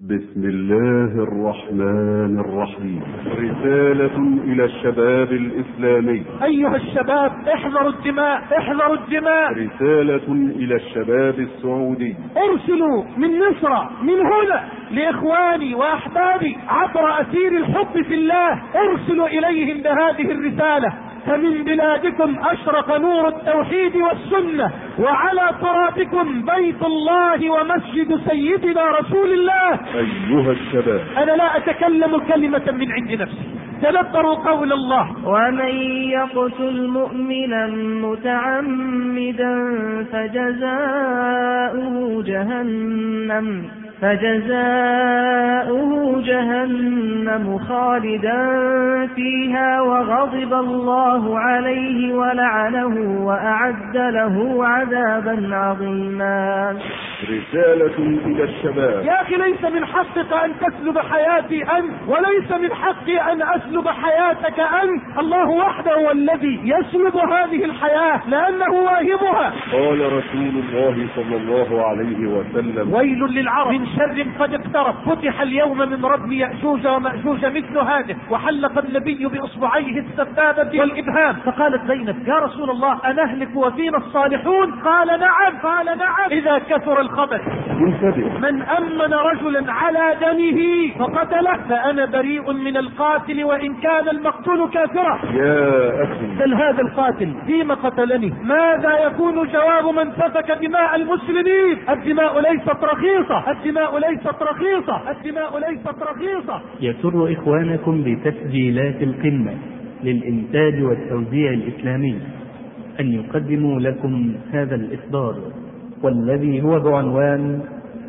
بسم الله الرحمن الرحيم. رسالة إلى الشباب الإسلامي. أيها الشباب احذروا الدماء احذروا الدماء. رسالة إلى الشباب السعودي. ارسلوا من مصر من هنا لإخواني وأحبابي عبر أسير الحب في الله. ارسلوا إليهم بهذه الرسالة. فمن بلادكم أشرق نور التوحيد والسنة وعلى ترابكم بيت الله ومسجد سيدنا رسول الله. أيها الشباب. أنا لا أتكلم كلمة من عند نفسي. تدبروا قول الله. ومن يقتل مؤمنا متعمدا فجزاؤه جهنم. فجزاؤه جهنم خالدا فيها وغضب الله عليه ولعنه وأعد له عذابا عظيما. رسالة إلى الشباب. يا أخي ليس من حقك أن تسلب حياتي أنت وليس من حقي أن أسلب حياتك أنت. الله وحده هو الذي يسلب هذه الحياة لأنه واهبها. قال رسول الله صلى الله عليه وسلم. ويل للعرب. من شر قد اقترب فتح اليوم من ردم يأجوج ومأجوج مثل هذا وحلق النبي بإصبعيه السبابة والإبهام. فقالت زينب يا رسول الله أنهلك وفينا الصالحون؟ قال نعم. قال نعم. إذا كثر الخبث. من أمن رجلا على دمه فقتله فأنا بريء من القاتل وإن كان المقتول كافرا. يا أخي. بل هذا القاتل فيما قتلني ماذا يكون جواب من سفك دماء المسلمين؟ الدماء ليست رخيصة. الدماء ليست رخيصة. الدماء ليست رخيصة. يسر إخوانكم بتسجيلات القمة للإنتاج والتوزيع الإسلامي أن يقدموا لكم هذا الإصدار والذي هو بعنوان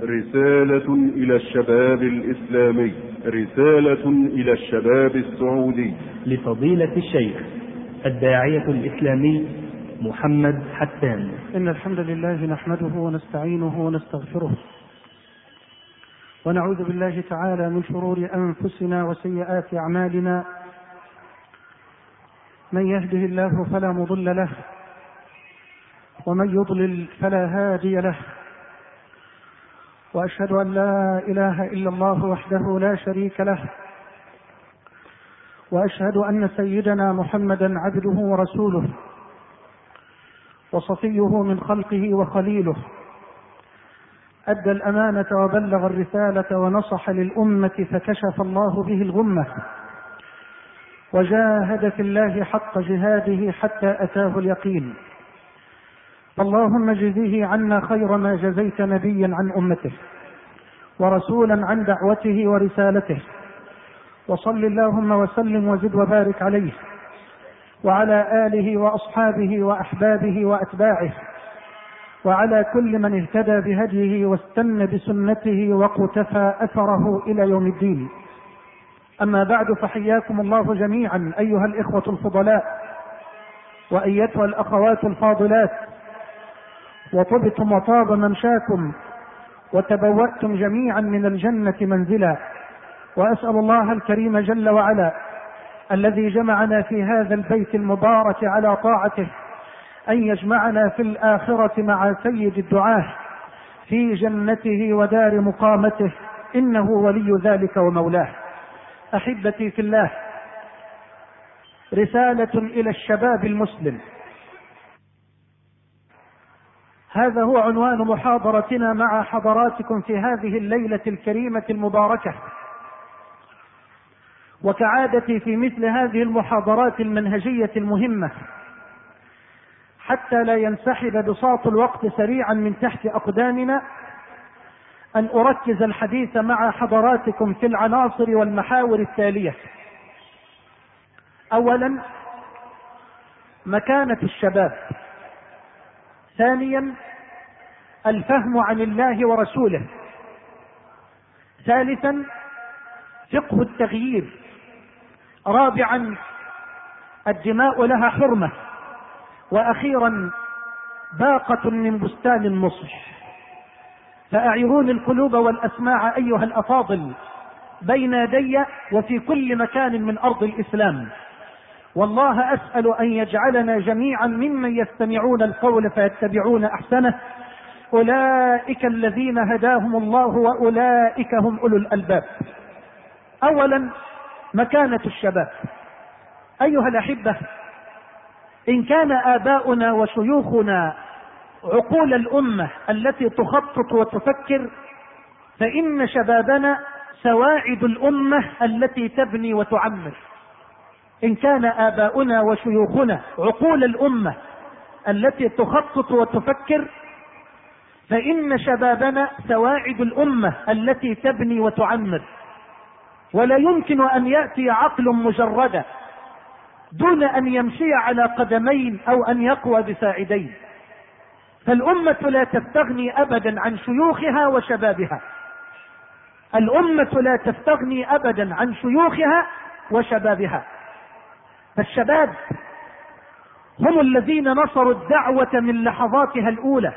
رسالة إلى الشباب الإسلامي رسالة إلى الشباب السعودي. لفضيلة الشيخ الداعية الإسلامي محمد حسان. إن الحمد لله نحمده ونستعينه ونستغفره. ونعوذ بالله تعالى من شرور أنفسنا وسيئات أعمالنا. من يهده الله فلا مضل له ومن يضلل فلا هادي له. وأشهد أن لا إله إلا الله وحده لا شريك له. وأشهد أن سيدنا محمدا عبده ورسوله وصفيه من خلقه وخليله. أدى الأمانة وبلغ الرسالة ونصح للأمة فكشف الله به الغمة. وجاهد في الله حق جهاده حتى أتاه اليقين. اللهم جزيه عنا خير ما جزيت نبيا عن أمته ورسولا عن دعوته ورسالته. وصل اللهم وسلم وزد وبارك عليه وعلى آله وأصحابه وأحبابه وأتباعه. وعلى كل من اهتدى بهديه واستنى بسنته وقتفى أثره إلى يوم الدين. أما بعد فحياكم الله جميعا أيها الإخوة الفضلاء وأيتها الأخوات الفاضلات وطبتم وطاب ممشاكم وتبوأتم جميعا من الجنة منزلا. وأسأل الله الكريم جل وعلا الذي جمعنا في هذا البيت المبارك على طاعته أن يجمعنا في الآخرة مع سيد الدعاة في جنته ودار مقامته إنه ولي ذلك ومولاه. أحبتي في الله رسالة إلى الشباب المسلم. هذا هو عنوان محاضرتنا مع حضراتكم في هذه الليلة الكريمة المباركة. وكعادتي في مثل هذه المحاضرات المنهجية المهمة. حتى لا ينسحب بساط الوقت سريعا من تحت أقدامنا أن أركز الحديث مع حضراتكم في العناصر والمحاور التالية. أولا مكانة الشباب. ثانيا الفهم عن الله ورسوله ثالثا فقه التغيير رابعا الدماء لها حرمة وأخيرا باقة من بستان النصح. فاعيروني القلوب والأسماع أيها الأفاضل بين يدي وفي كل مكان من أرض الإسلام. والله أسأل أن يجعلنا جميعا ممن يستمعون القول فيتبعون أحسنه. أولئك الذين هداهم الله وأولئك هم أولو الألباب. اولا مكانة الشباب. أيها الأحبة إن كان آباؤنا وشيوخنا عقول الأمة التي تخطط وتفكر فإن شبابنا سواعد الأمة التي تبني وتعمر. إن كان آباؤنا وشيوخنا عقول الأمة التي تخطط وتفكر فإن شبابنا سواعد الأمة التي تبني وتعمر. ولا يمكن أن يأتي عقل مجردا دون أن يمشي على قدمين أو أن يقوى بساعدين. فالأمة لا تستغني ابدا عن شيوخها وشبابها. الأمة لا تستغني ابدا عن شيوخها وشبابها. فالشباب هم الذين نصروا الدعوة من لحظاتها الأولى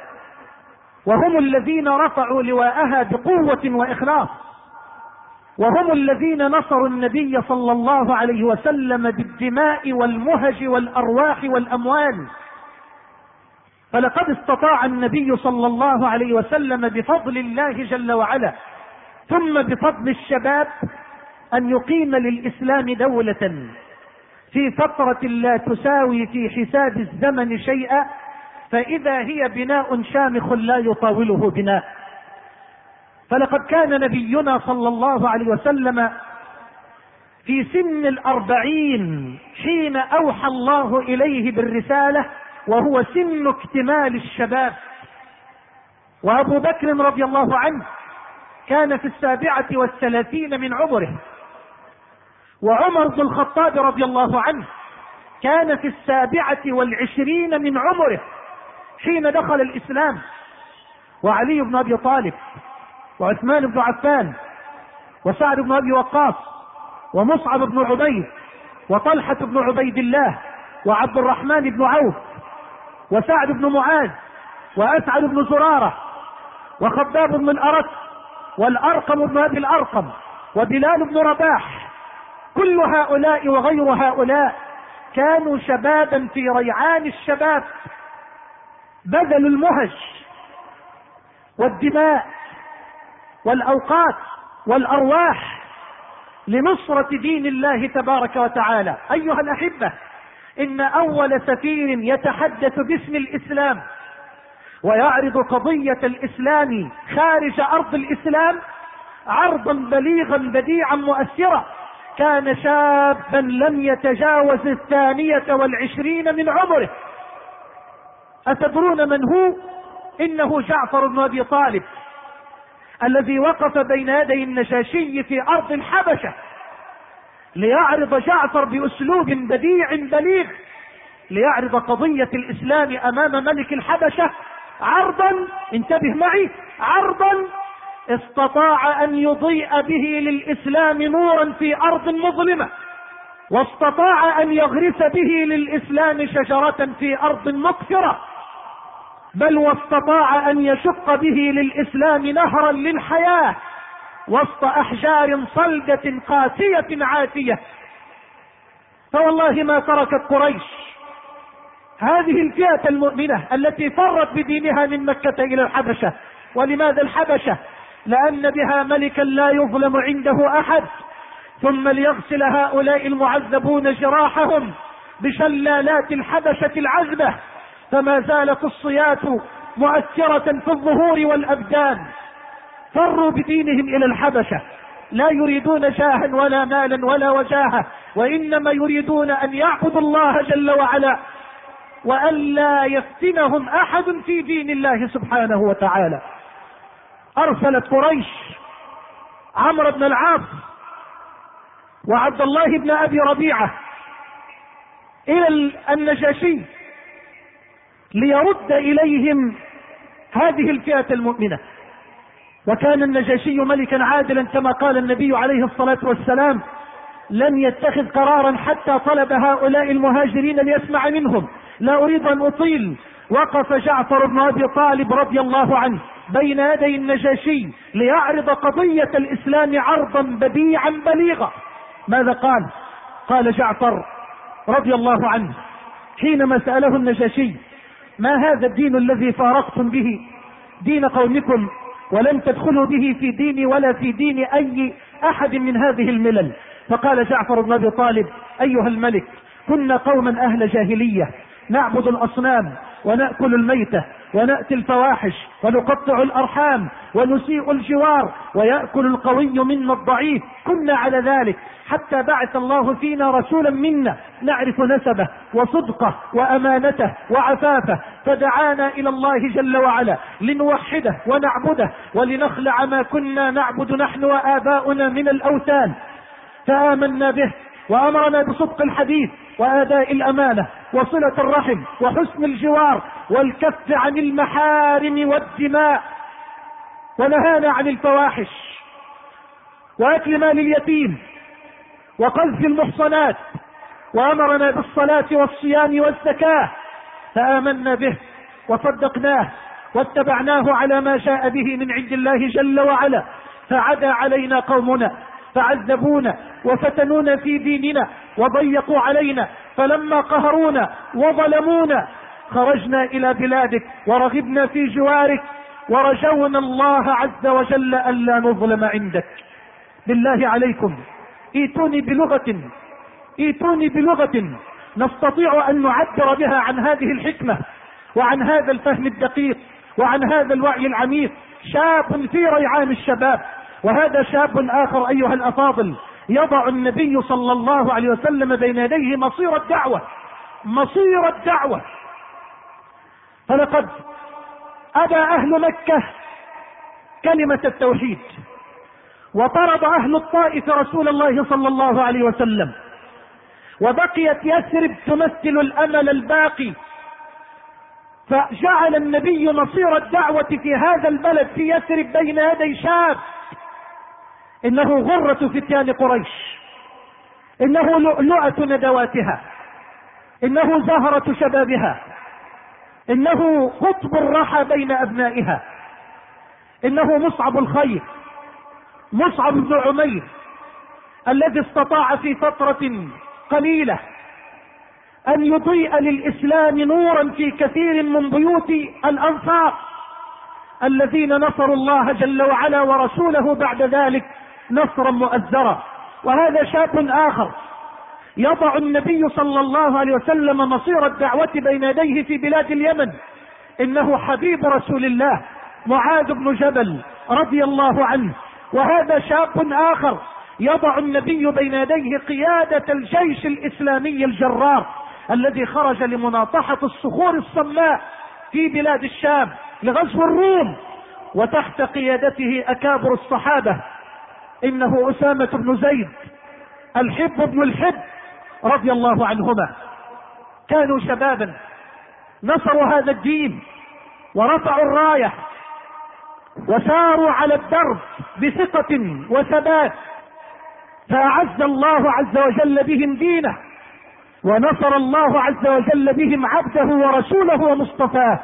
وهم الذين رفعوا لواءها بقوة وإخلاص. وهم الذين نصروا النبي صلى الله عليه وسلم بالدماء والمهج والأرواح والأموال. فلقد استطاع النبي صلى الله عليه وسلم بفضل الله جل وعلا ثم بفضل الشباب أن يقيم للإسلام دولة. في فترة لا تساوي في حساب الزمن شيئا فإذا هي بناء شامخ لا يطاوله بناء. فلقد كان نبينا صلى الله عليه وسلم في سن الأربعين حين أوحى الله إليه بالرسالة وهو سن اكتمال الشباب. وأبو بكر رضي الله عنه كان في السابعة والثلاثين من عمره. وعمر بن الخطاب رضي الله عنه كان في السابعة والعشرين من عمره حين دخل الإسلام. وعلي بن أبي طالب وعثمان بن عفان وسعد بن أبي وقاص ومصعب بن عبيد وطلحة بن عبيد الله وعبد الرحمن بن عوف وسعد بن معاذ وأسعد بن زرارة وخباب بن الارت والأرقم بن أبي الأرقم وبلال بن رباح كل هؤلاء وغير هؤلاء كانوا شبابا في ريعان الشباب بذلوا المهج والدماء والأوقات والأرواح لنصرة دين الله تبارك وتعالى. أيها الأحبة إن أول سفير يتحدث باسم الإسلام ويعرض قضية الإسلام خارج أرض الإسلام عرضا بليغا بديعا مؤثرا كان شابا لم يتجاوز الثانية والعشرين من عمره. أتدرون من هو؟ إنه جعفر بن أبي طالب. الذي وقف بين يدي النجاشي في أرض الحبشة ليعرض جعفر بأسلوب بديع بليغ ليعرض قضية الإسلام أمام ملك الحبشة. عرضا انتبه معي عرضا استطاع أن يضيء به للإسلام نورا في أرض مظلمة واستطاع أن يغرس به للإسلام شجرة في أرض مقفرة. بل واستطاع أن يشق به للإسلام نهرا للحياة وسط أحجار صلدة قاسية عاتية. فوالله ما تركت قريش هذه الفئة المؤمنة التي فرت بدينها من مكة إلى الحبشة. ولماذا الحبشة؟ لأن بها ملكا لا يظلم عنده أحد. ثم ليغسل هؤلاء المعذبون جراحهم بشلالات الحبشة العذبة. فما زالت الصيات مؤثرة في الظهور والأبدان. فروا بدينهم إلى الحبشة. لا يريدون جاها ولا مالا ولا وجاهة وإنما يريدون أن يعبدوا الله جل وعلا وألا يفتنهم أحد في دين الله سبحانه وتعالى. أرسلت قريش عمرو بن العاص وعبد الله بن أبي ربيعة إلى النجاشي. ليرد إليهم هذه الفئة المؤمنة. وكان النجاشي ملكا عادلا كما قال النبي عليه الصلاة والسلام لم يتخذ قرارا حتى طلب هؤلاء المهاجرين ليسمع منهم. لا أريد أن أطيل. وقف جعفر بن أبي طالب رضي الله عنه بين يدي النجاشي ليعرض قضية الإسلام عرضا بديعا بليغا. ماذا قال؟ قال جعفر رضي الله عنه حينما سأله النجاشي ما هذا الدين الذي فارقتم به؟ دين قومكم ولن تدخلوا به في ديني ولا في دين أي أحد من هذه الملل. فقال جعفر بن أبي طالب أيها الملك كنا قوما أهل جاهلية نعبد الأصنام ونأكل الميتة. ونأتي الفواحش ونقطع الأرحام ونسيء الجوار ويأكل القوي منا الضعيف. كنا على ذلك. حتى بعث الله فينا رسولا منا نعرف نسبه وصدقه وأمانته وعفافه. فدعانا إلى الله جل وعلا لنوحده ونعبده ولنخلع ما كنا نعبد نحن وآباؤنا من الأوثان. فآمنا به وأمرنا بصدق الحديث. وأداء الأمانة وصلة الرحم وحسن الجوار والكف عن المحارم والدماء ونهانا عن الفواحش وأكل مال اليتيم وقذف المحصنات وأمرنا بالصلاة والصيام والزكاة فآمنا به وصدقناه واتبعناه على ما جاء به من عند الله جل وعلا فعدا علينا قومنا فعذبونا وفتنونا في ديننا وضيقوا علينا. فلما قهرونا وظلمونا خرجنا إلى بلادك ورغبنا في جوارك. ورجونا الله عز وجل ألا نظلم عندك. بالله عليكم. إيتوني بلغة. إيتوني بلغة. نستطيع أن نعبر بها عن هذه الحكمة وعن هذا الفهم الدقيق وعن هذا الوعي العميق. شاب في ريعان الشباب. وهذا شاب آخر أيها الأفاضل. يضع النبي صلى الله عليه وسلم بين يديه مصير الدعوة مصير الدعوة. فلقد أبى أهل مكة كلمة التوحيد وطرد أهل الطائف رسول الله صلى الله عليه وسلم وبقيت يثرب تمثل الأمل الباقي. فجعل النبي مصير الدعوة في هذا البلد في يثرب بين يدي شاب. إنه غرة فتيان قريش. إنه لؤلؤة ندواتها. إنه زهرة شبابها. إنه قطب الرحى بين أبنائها. إنه مصعب الخير مصعب بن عمير الذي استطاع في فترة قليلة أن يضيء للإسلام نورا في كثير من بيوت الأنصار الذين نصروا الله جل وعلا ورسوله بعد ذلك. نصرا مؤزرا. وهذا شاب آخر. يضع النبي صلى الله عليه وسلم مصير الدعوة بين يديه في بلاد اليمن. إنه حبيب رسول الله معاذ بن جبل رضي الله عنه. وهذا شاب آخر. يضع النبي بين يديه قيادة الجيش الإسلامي الجرار الذي خرج لمناطحة الصخور الصماء في بلاد الشام لغزو الروم. وتحت قيادته أكابر الصحابة إنه أسامة بن زيد الحب بن الحب رضي الله عنهما. كانوا شبابا. نصروا هذا الدين ورفعوا الراية وساروا على الدرب بثقة وثبات. فأعز الله عز وجل بهم دينه ونصر الله عز وجل بهم عبده ورسوله ومصطفاه.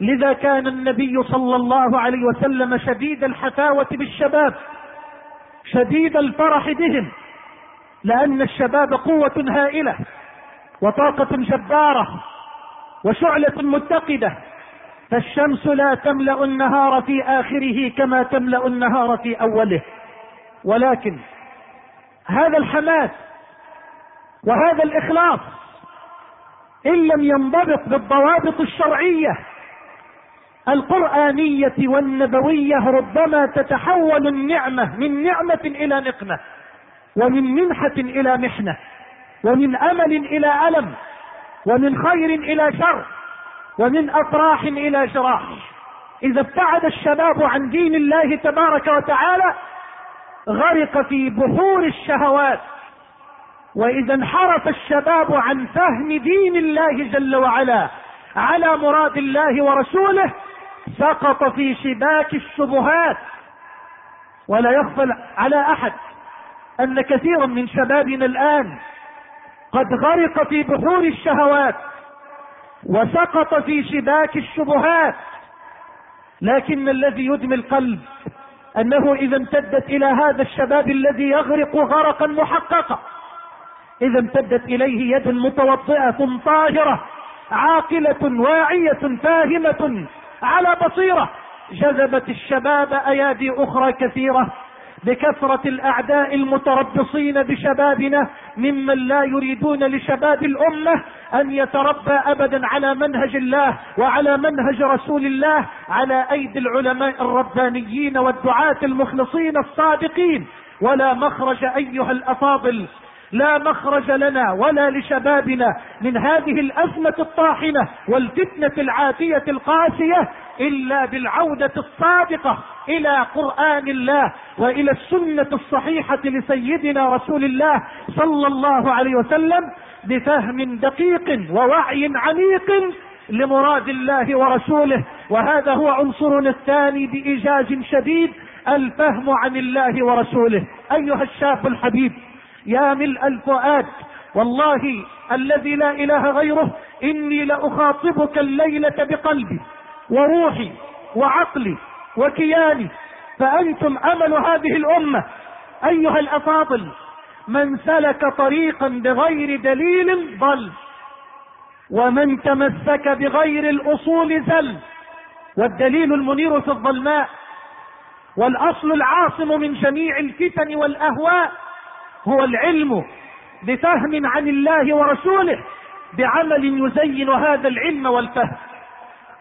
لذا كان النبي صلى الله عليه وسلم شديد الحفاوة بالشباب. شديد الفرح بهم لأن الشباب قوة هائلة وطاقة جبارة وشعلة متقدة. فالشمس لا تملأ النهار في آخره كما تملأ النهار في أوله. ولكن هذا الحماس وهذا الإخلاص إن لم ينضبط بالضوابط الشرعية القرآنية والنبوية ربما تتحول النعمة من نعمة إلى نقمة ومن منحة إلى محنة ومن أمل إلى ألم ومن خير إلى شر ومن أفراح إلى جراح. إذا ابتعد الشباب عن دين الله تبارك وتعالى غرق في بحور الشهوات. وإذا انحرف الشباب عن فهم دين الله جل وعلا على مراد الله ورسوله سقط في شباك الشبهات ولا يخفى على أحد أن كثيرا من شبابنا الآن قد غرق في بحور الشهوات وسقط في شباك الشبهات لكن الذي يدمي القلب أنه إذا امتدت إلى هذا الشباب الذي يغرق غرقا محققا. إذا امتدت إليه يد متوضئه طاهرة عاقلة واعية فاهمة على بصيرة. جذبت الشباب أيادي أخرى كثيرة بكثرة الأعداء المتربصين بشبابنا ممن لا يريدون لشباب الأمة أن يتربى ابدا على منهج الله وعلى منهج رسول الله على أيدي العلماء الربانيين والدعاة المخلصين الصادقين. ولا مخرج أيها الأفاضل لا مخرج لنا ولا لشبابنا من هذه الأزمة الطاحنة والفتنة العاتية القاسية إلا بالعودة الصادقة إلى قرآن الله وإلى السنة الصحيحة لسيدنا رسول الله صلى الله عليه وسلم بفهم دقيق ووعي عميق لمراد الله ورسوله. وهذا هو عنصرنا الثاني بإيجاز شديد الفهم عن الله ورسوله. أيها الشاب الحبيب يا ملء الفؤاد. والله الذي لا إله غيره إني لأخاطبك الليلة بقلبي وروحي وعقلي وكياني فأنتم أمل هذه الأمة. أيها الأفاضل من سلك طريقا بغير دليل ضل ومن تمسك بغير الأصول زل. والدليل المنير في الظلماء والأصل العاصم من جميع الفتن والأهواء. هو العلم بفهم عن الله ورسوله بعمل يزين هذا العلم والفهم.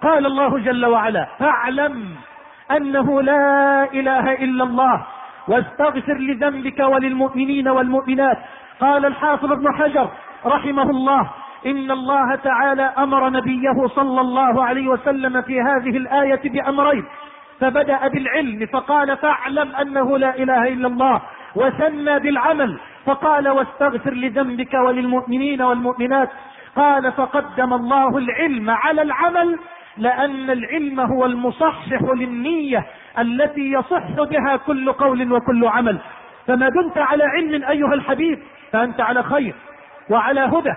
قال الله جل وعلا فاعلم أنه لا إله إلا الله واستغفر لذنبك وللمؤمنين والمؤمنات. قال الحافظ ابن حجر رحمه الله إن الله تعالى أمر نبيه صلى الله عليه وسلم في هذه الآية بأمرين فبدأ بالعلم فقال فاعلم أنه لا إله إلا الله. وثنى بالعمل. فقال واستغفر لذنبك وللمؤمنين والمؤمنات. قال فقدم الله العلم على العمل لأن العلم هو المصحح للنية التي يصح بها كل قول وكل عمل. فما دمت على علم أيها الحبيب فأنت على خير وعلى هدى.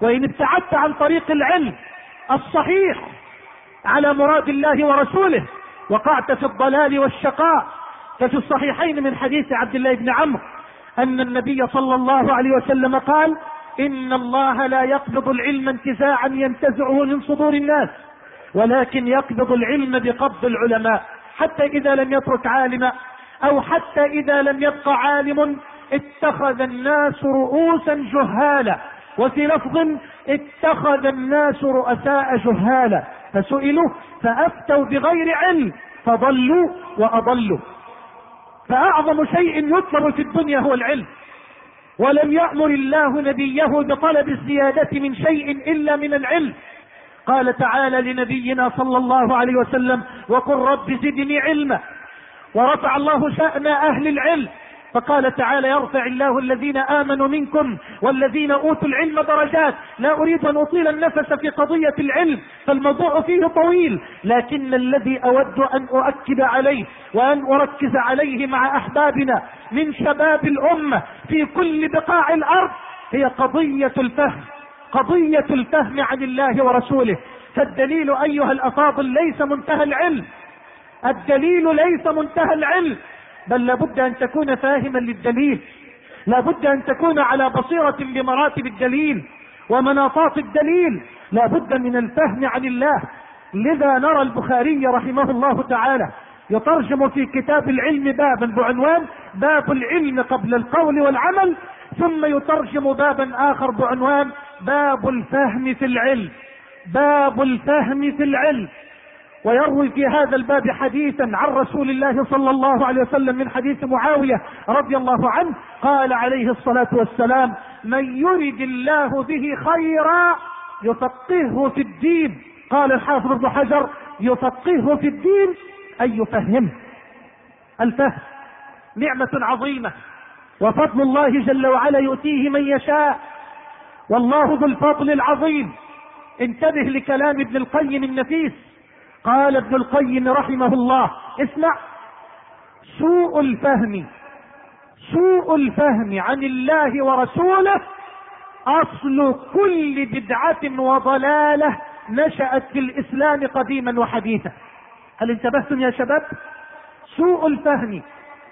وإن ابتعدت عن طريق العلم الصحيح على مراد الله ورسوله وقعت في الضلال والشقاء ففي الصحيحين من حديث عبد الله بن عمرو أن النبي صلى الله عليه وسلم قال إن الله لا يقبض العلم انتزاعا ينتزعه من صدور الناس ولكن يقبض العلم بقبض العلماء حتى إذا لم يترك عالما أو حتى إذا لم يبق عالم اتخذ الناس رؤوسا جهالا وفي لفظ اتخذ الناس رؤساء جهالا فسئلوا فأفتوا بغير علم فضلوا وأضلوا. فأعظم شيء يطلب في الدنيا هو العلم. ولم يأمر الله نبيه بطلب الزيادة من شيء إلا من العلم. قال تعالى لنبينا صلى الله عليه وسلم وقل رب زدني علما. ورفع الله شأن أهل العلم. فقال تعالى يرفع الله الذين آمنوا منكم والذين أوتوا العلم درجات. لا أريد أن أطيل النفس في قضية العلم فالموضوع فيه طويل لكن الذي أود أن أؤكد عليه وأن أركز عليه مع أحبابنا من شباب الأمة في كل بقاع الأرض هي قضية الفهم قضية الفهم عن الله ورسوله. فالدليل أيها الأفاضل ليس منتهى العلم الدليل ليس منتهى العلم. بل لابد أن تكون فاهما للدليل. لابد أن تكون على بصيرة بمراتب الدليل ومناطات الدليل. لابد من الفهم عن الله. لذا نرى البخاري رحمه الله تعالى يترجم في كتاب العلم بابا بعنوان باب العلم قبل القول والعمل ثم يترجم بابا آخر بعنوان باب الفهم في العلم. باب الفهم في العلم. ويروي في هذا الباب حديثا عن رسول الله صلى الله عليه وسلم من حديث معاوية رضي الله عنه قال عليه الصلاة والسلام من يرد الله به خيرا يفقهه في الدين. قال الحافظ ابن حجر يفقهه في الدين أي يفهمه الفهم نعمة عظيمة وفضل الله جل وعلا يؤتيه من يشاء والله ذو الفضل العظيم. انتبه لكلام ابن القيم النفيس. قال ابن القيم رحمه الله. اسمع. سوء الفهم. سوء الفهم عن الله ورسوله. أصل كل بدعة وضلالة نشأت في الإسلام قديما وحديثا. هل انتبهتم يا شباب؟ سوء الفهم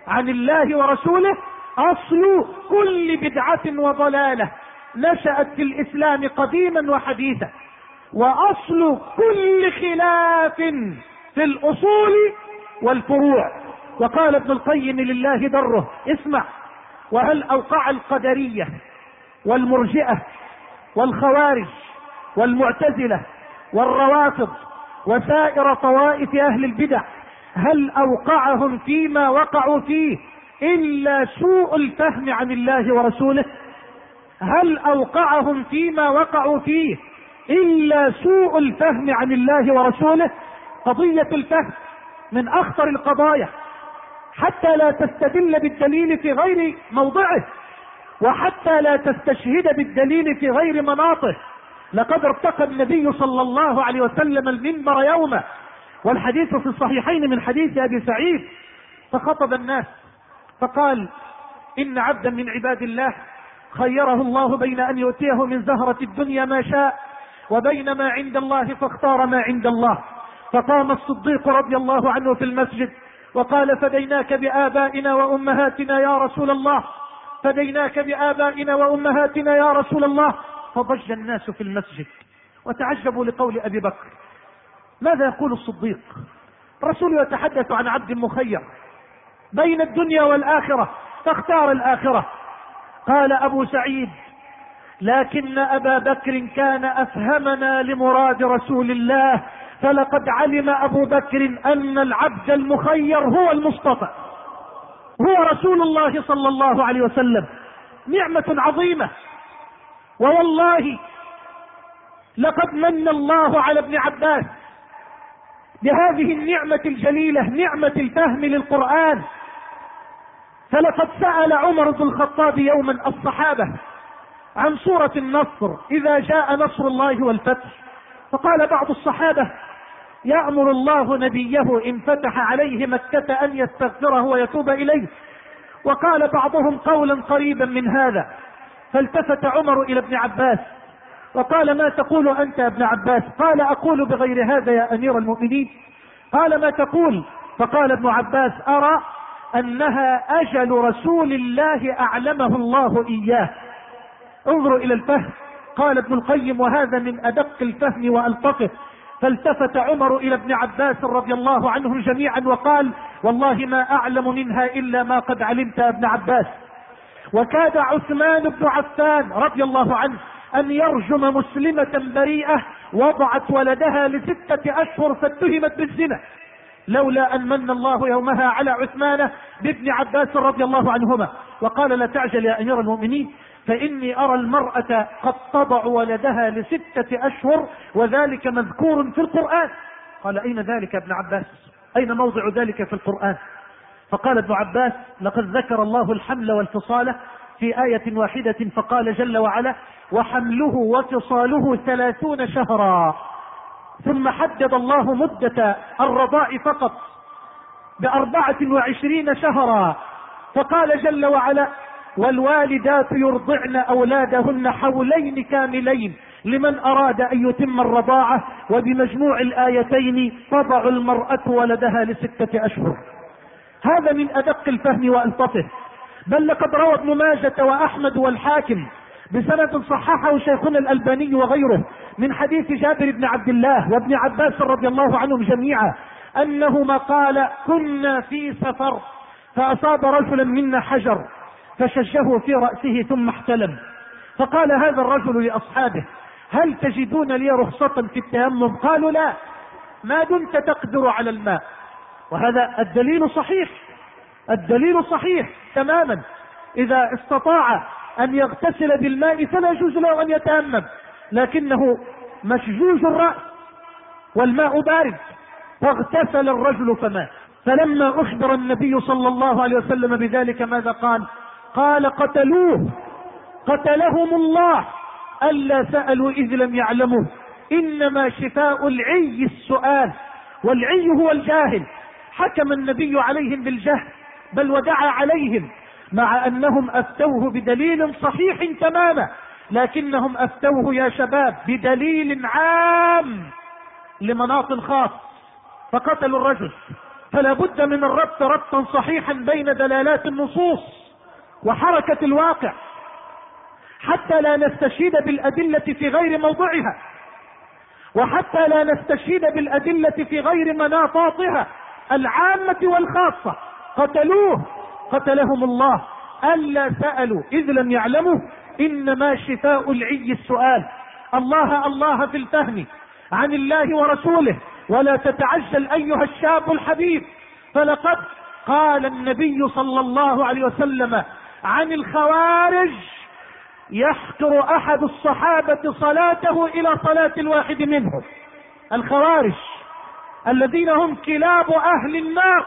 عن الله ورسوله. أصل كل بدعة وضلالة نشأت في الإسلام قديما وحديثا. وأصل كل خلاف في الأصول والفروع. وقال ابن القيم لله دره اسمع وهل أوقع القدرية والمرجئة والخوارج والمعتزلة والروافض وسائر طوائف أهل البدع هل أوقعهم فيما وقعوا فيه إلا سوء الفهم عن الله ورسوله؟ هل أوقعهم فيما وقعوا فيه إلا سوء الفهم عن الله ورسوله قضية الفهم من أخطر القضايا حتى لا تستدل بالدليل في غير موضعه وحتى لا تستشهد بالدليل في غير مناطه. لقد ارتقى النبي صلى الله عليه وسلم المنبر يوما والحديث في الصحيحين من حديث أبي سعيد فخطب الناس فقال إن عبدا من عباد الله خيره الله بين أن يؤتيه من زهرة الدنيا ما شاء وبين ما عند الله فاختار ما عند الله. فقام الصديق رضي الله عنه في المسجد وقال فديناك بآبائنا وأمهاتنا يا رسول الله. فديناك بآبائنا وأمهاتنا يا رسول الله. فضج الناس في المسجد وتعجبوا لقول أبي بكر. ماذا يقول الصديق؟ رسول يتحدث عن عبد مخير. بين الدنيا والآخرة فاختار الآخرة. قال أبو سعيد لكن أبا بكر كان أفهمنا لمراد رسول الله فلقد علم أبو بكر أن العبد المخير هو المصطفى. هو رسول الله صلى الله عليه وسلم. نعمة عظيمة. ووالله لقد من الله على ابن عباس. بهذه النعمة الجليلة نعمة الفهم للقرآن. فلقد سأل عمر بن الخطاب يوما الصحابة عن سورة النصر إذا جاء نصر الله والفتح. فقال بعض الصحابة يأمر الله نبيه إن فتح عليه مكة أن يستغفره ويتوب إليه. وقال بعضهم قولا قريبا من هذا فالتفت عمر إلى ابن عباس. وقال ما تقول أنت يا ابن عباس؟ قال أقول بغير هذا يا أمير المؤمنين. قال ما تقول؟ فقال ابن عباس أرى أنها أجل رسول الله أعلمه الله إياه. انظروا إلى الفهم. قال ابن القيم وهذا من أدق الفهم وألطفه فالتفت عمر إلى ابن عباس رضي الله عنهم جميعا وقال والله ما أعلم منها إلا ما قد علمت يا ابن عباس. وكاد عثمان بن عفان رضي الله عنه أن يرجم مسلمة بريئة وضعت ولدها لستة أشهر فاتهمت بالزنا. لولا أن من الله يومها على عثمان بابن عباس رضي الله عنهما. وقال لا تعجل يا أمير المؤمنين فإني أرى المرأة قد تضع ولدها لستة أشهر وذلك مذكور في القرآن. قال أين ذلك ابن عباس؟ أين موضع ذلك في القرآن؟ فقال ابن عباس لقد ذكر الله الحمل والفصال في آية واحدة فقال جل وعلا وحمله وفصاله ثلاثون شهرا. ثم حدد الله مدة الرضاع فقط بأربعة وعشرين شهرا. فقال جل وعلا والوالدات يرضعن أولادهن حولين كاملين لمن أراد أن يتم الرضاعة وبمجموع الآيتين تضع المرأة ولدها لستة أشهر. هذا من أدق الفهم وألطفه. بل لقد روى ابن ماجة وأحمد والحاكم بسند صححه شيخنا الألباني وغيره من حديث جابر بن عبد الله وابن عباس رضي الله عنهم جميعا أنهما قال كنا في سفر فأصاب رجلا منا حجر فشجه في رأسه ثم احتلم. فقال هذا الرجل لأصحابه هل تجدون لي رخصة في التيمم؟ قالوا لا ما دمت تقدر على الماء. وهذا الدليل صحيح الدليل صحيح تماما. إذا استطاع أن يغتسل بالماء فلا يجوز له أن يتيمم لكنه مشجوج الرأس والماء بارد فاغتسل الرجل فمات فلما أخبر النبي صلى الله عليه وسلم بذلك ماذا قال؟ قال قتلوه. قتلهم الله. ألا سألوا إذ لم يعلموا. إنما شفاء العي السؤال. والعي هو الجاهل. حكم النبي عليهم بالجهل. بل ودعا عليهم. مع أنهم أفتوه بدليل صحيح تماما. لكنهم أفتوه يا شباب بدليل عام. لمناط خاص. فقتلوا الرجل. فلا بد من الربط ربطا صحيحا بين دلالات النصوص. وحركة الواقع حتى لا نستشهد بالأدلة في غير موضعها وحتى لا نستشهد بالأدلة في غير مناطاتها العامة والخاصة. قتلوه قتلهم الله. ألا سألوا إذ لم يعلموا. إنما شفاء العي السؤال. الله الله في الفهم عن الله ورسوله. ولا تتعجل أيها الشاب الحبيب. فلقد قال النبي صلى الله عليه وسلم عن الخوارج يحقر أحد الصحابة صلاته إلى صلاة الواحد منهم. الخوارج الذين هم كلاب أهل النار.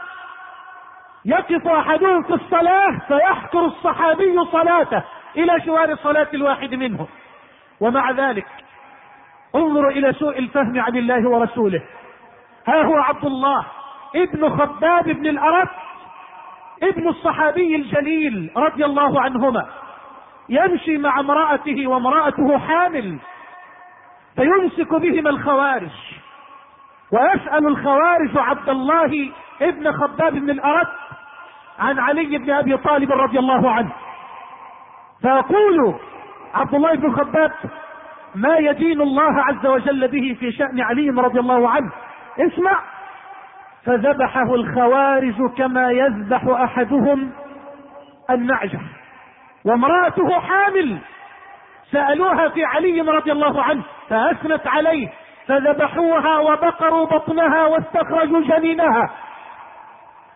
يقف أحدهم في الصلاة فيحقر الصحابي صلاته إلى جوار صلاة الواحد منهم. ومع ذلك انظروا إلى سوء الفهم عن الله ورسوله. ها هو عبد الله ابن خباب بن الأرت ابن الصحابي الجليل رضي الله عنهما يمشي مع امرأته وامرأته حامل فيمسك بهما الخوارج ويسأل الخوارج عبد الله ابن خباب بن الأرت عن علي بن أبي طالب رضي الله عنه. فيقول عبد الله بن خباب ما يدين الله عز وجل به في شأن علي رضي الله عنه؟ اسمع. فذبحه الخوارج كما يذبح أحدهم النعجة وامرأته حامل. سألوها في علي رضي الله عنه فأثنت عليه فذبحوها وبقروا بطنها واستخرجوا جنينها.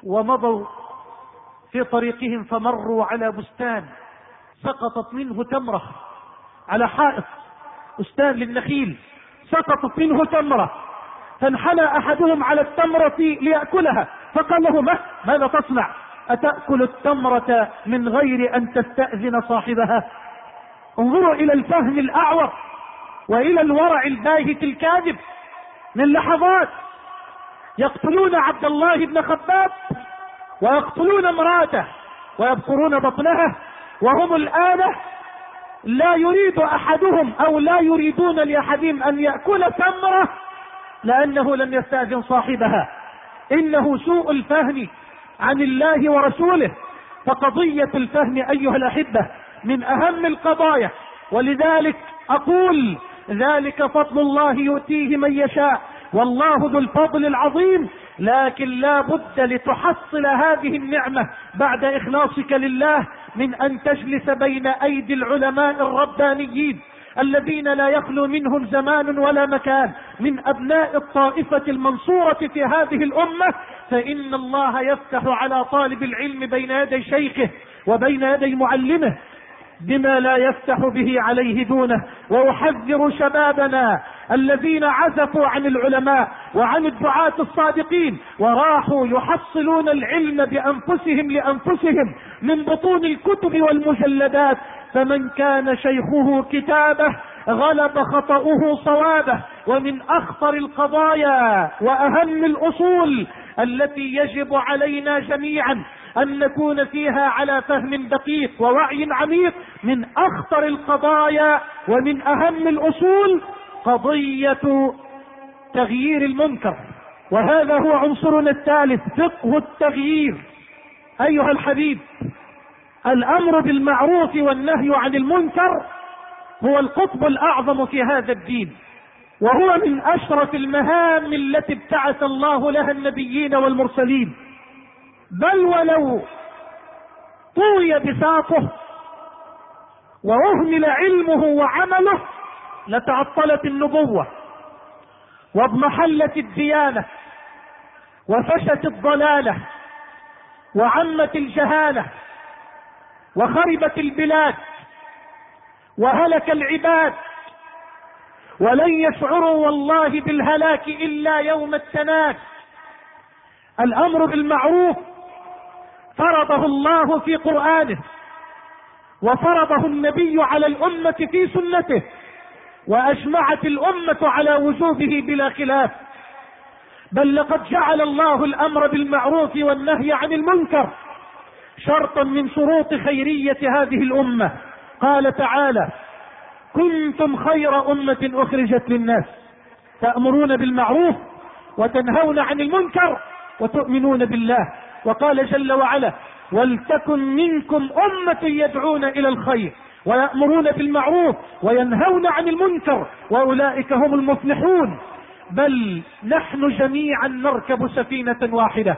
ومضوا في طريقهم فمروا على بستان سقطت منه تمرة. على حائط بستان للنخيل سقطت منه تمرة. فانحنى أحدهم على التمرة ليأكلها. فقال له ما؟ ماذا تصنع؟ أتأكل التمرة من غير أن تستأذن صاحبها؟ انظروا إلى الفهم الأعور وإلى الورع الباهت الكاذب. من لحظات يقتلون عبد الله بن خباب ويقتلون امرأته ويبقرون بطنها وهم الآن لا يريد أحدهم أو لا يريدون لأحدهم أن يأكل تمرة لأنه لم يستأذن صاحبها. إنه سوء الفهم عن الله ورسوله. فقضية الفهم أيها الأحبة من أهم القضايا. ولذلك أقول ذلك فضل الله يؤتيه من يشاء. والله ذو الفضل العظيم. لكن لا بد لتحصل هذه النعمة بعد إخلاصك لله من أن تجلس بين أيدي العلماء الربانيين. الذين لا يخلو منهم زمان ولا مكان. من أبناء الطائفة المنصورة في هذه الأمة فإن الله يفتح على طالب العلم بين يدي شيخه وبين يدي معلمه بما لا يفتح به عليه دونه. وأحذر شبابنا الذين عزفوا عن العلماء وعن الدعاة الصادقين وراحوا يحصلون العلم بأنفسهم لأنفسهم من بطون الكتب والمجلدات فمن كان شيخه كتابه غلب خطأه صوابه. ومن أخطر القضايا وأهم الأصول التي يجب علينا جميعا أن نكون فيها على فهم دقيق ووعي عميق. من أخطر القضايا ومن أهم الأصول قضية تغيير المنكر. وهذا هو عنصرنا الثالث فقه التغيير. أيها الحبيب الأمر بالمعروف والنهي عن المنكر هو القطب الأعظم في هذا الدين وهو من أشرف المهام التي ابتعث الله لها النبيين والمرسلين. بل ولو طوي بساطه وأهمل علمه وعمله لتعطلت النبوة واضمحلت الديانة وفشت الضلالة وعمت الجهالة وخربت البلاد وهلك العباد ولن يشعروا والله بالهلاك إلا يوم التناد. الأمر بالمعروف فرضه الله في قرآنه وفرضه النبي على الأمة في سنته وأجمعت الأمة على وجوبه بلا خلاف. بل لقد جعل الله الأمر بالمعروف والنهي عن المنكر. شرطا من شروط خيرية هذه الأمة. قال تعالى كنتم خير أمة أخرجت للناس تأمرون بالمعروف وتنهون عن المنكر وتؤمنون بالله. وقال جل وعلا ولتكن منكم أمة يدعون إلى الخير ويأمرون بالمعروف وينهون عن المنكر وأولئك هم المفلحون. بل نحن جميعا نركب سفينة واحدة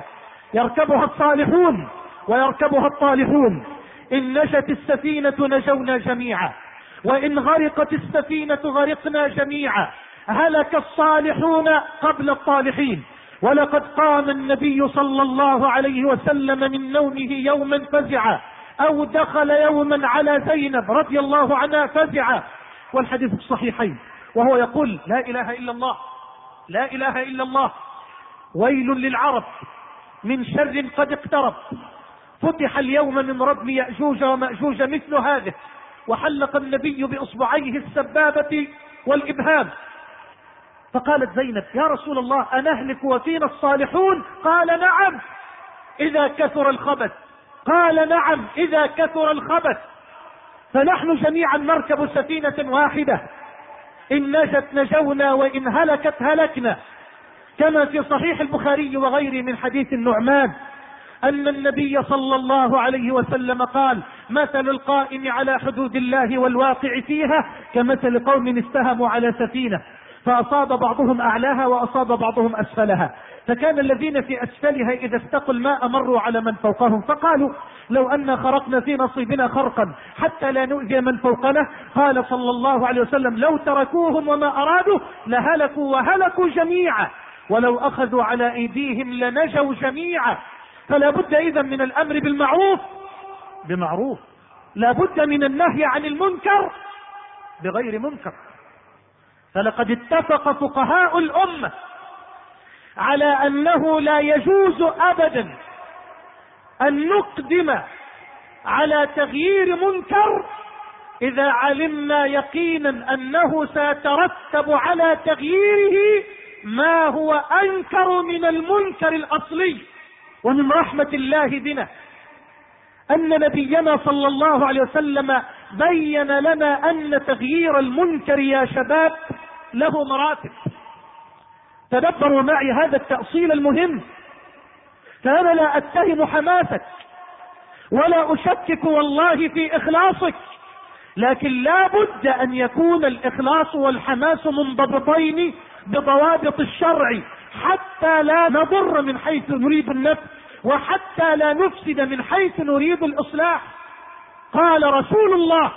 يركبها الصالحون. ويركبها الطالحون إن نجت السفينة نجونا جميعا. وإن غرقت السفينة غرقنا جميعا. هلك الصالحون قبل الطالحين. ولقد قام النبي صلى الله عليه وسلم من نومه يوما فزعا. أو دخل يوما على زينب رضي الله عنها فزعا. والحديث في الصحيحين. وهو يقول لا إله إلا الله. لا إله إلا الله. ويل للعرب من شر قد اقترب. فتح اليوم من ردم يأجوج ومأجوج مثل هذه. وحلق النبي بإصبعيه السبابة والإبهام. فقالت زينب يا رسول الله أنهلك وفينا الصالحون؟ قال نعم. إذا كثر الخبث. قال نعم إذا كثر الخبث. فنحن جميعا نركب سفينة واحدة. إن نجت نجونا وإن هلكت هلكنا. كما في صحيح البخاري وغيره من حديث النعمان. أن النبي صلى الله عليه وسلم قال مثل القائم على حدود الله والواقع فيها كمثل قوم استهموا على سفينة فأصاب بعضهم أعلاها وأصاب بعضهم أسفلها. فكان الذين في أسفلها إذا استقوا الماء مروا على من فوقهم فقالوا لو أن خرقنا في نصيبنا خرقا حتى لا نؤذي من فوقنا. قال صلى الله عليه وسلم لو تركوهم وما أرادوا لهلكوا وهلكوا جميعا ولو أخذوا على أيديهم لنجوا جميعا. فلا بد إذا من الأمر بالمعروف. بمعروف. لا بد من النهي عن المنكر. بغير منكر. فلقد اتفق فقهاء الأمة على أنه لا يجوز أبدا أن نقدم على تغيير منكر إذا علمنا يقينا أنه سيترتب على تغييره ما هو أنكر من المنكر الأصلي. ومن رحمة الله بنا. أن نبينا صلى الله عليه وسلم بين لنا أن تغيير المنكر يا شباب له مراتب. تدبروا معي هذا التأصيل المهم. فأنا لا أتهم حماسك ولا أشكك والله في إخلاصك لكن لا بد أن يكون الإخلاص والحماس منضبطين بضوابط الشرع. حتى لا نضر من حيث نريد النفس وحتى لا نفسد من حيث نريد الإصلاح. قال رسول الله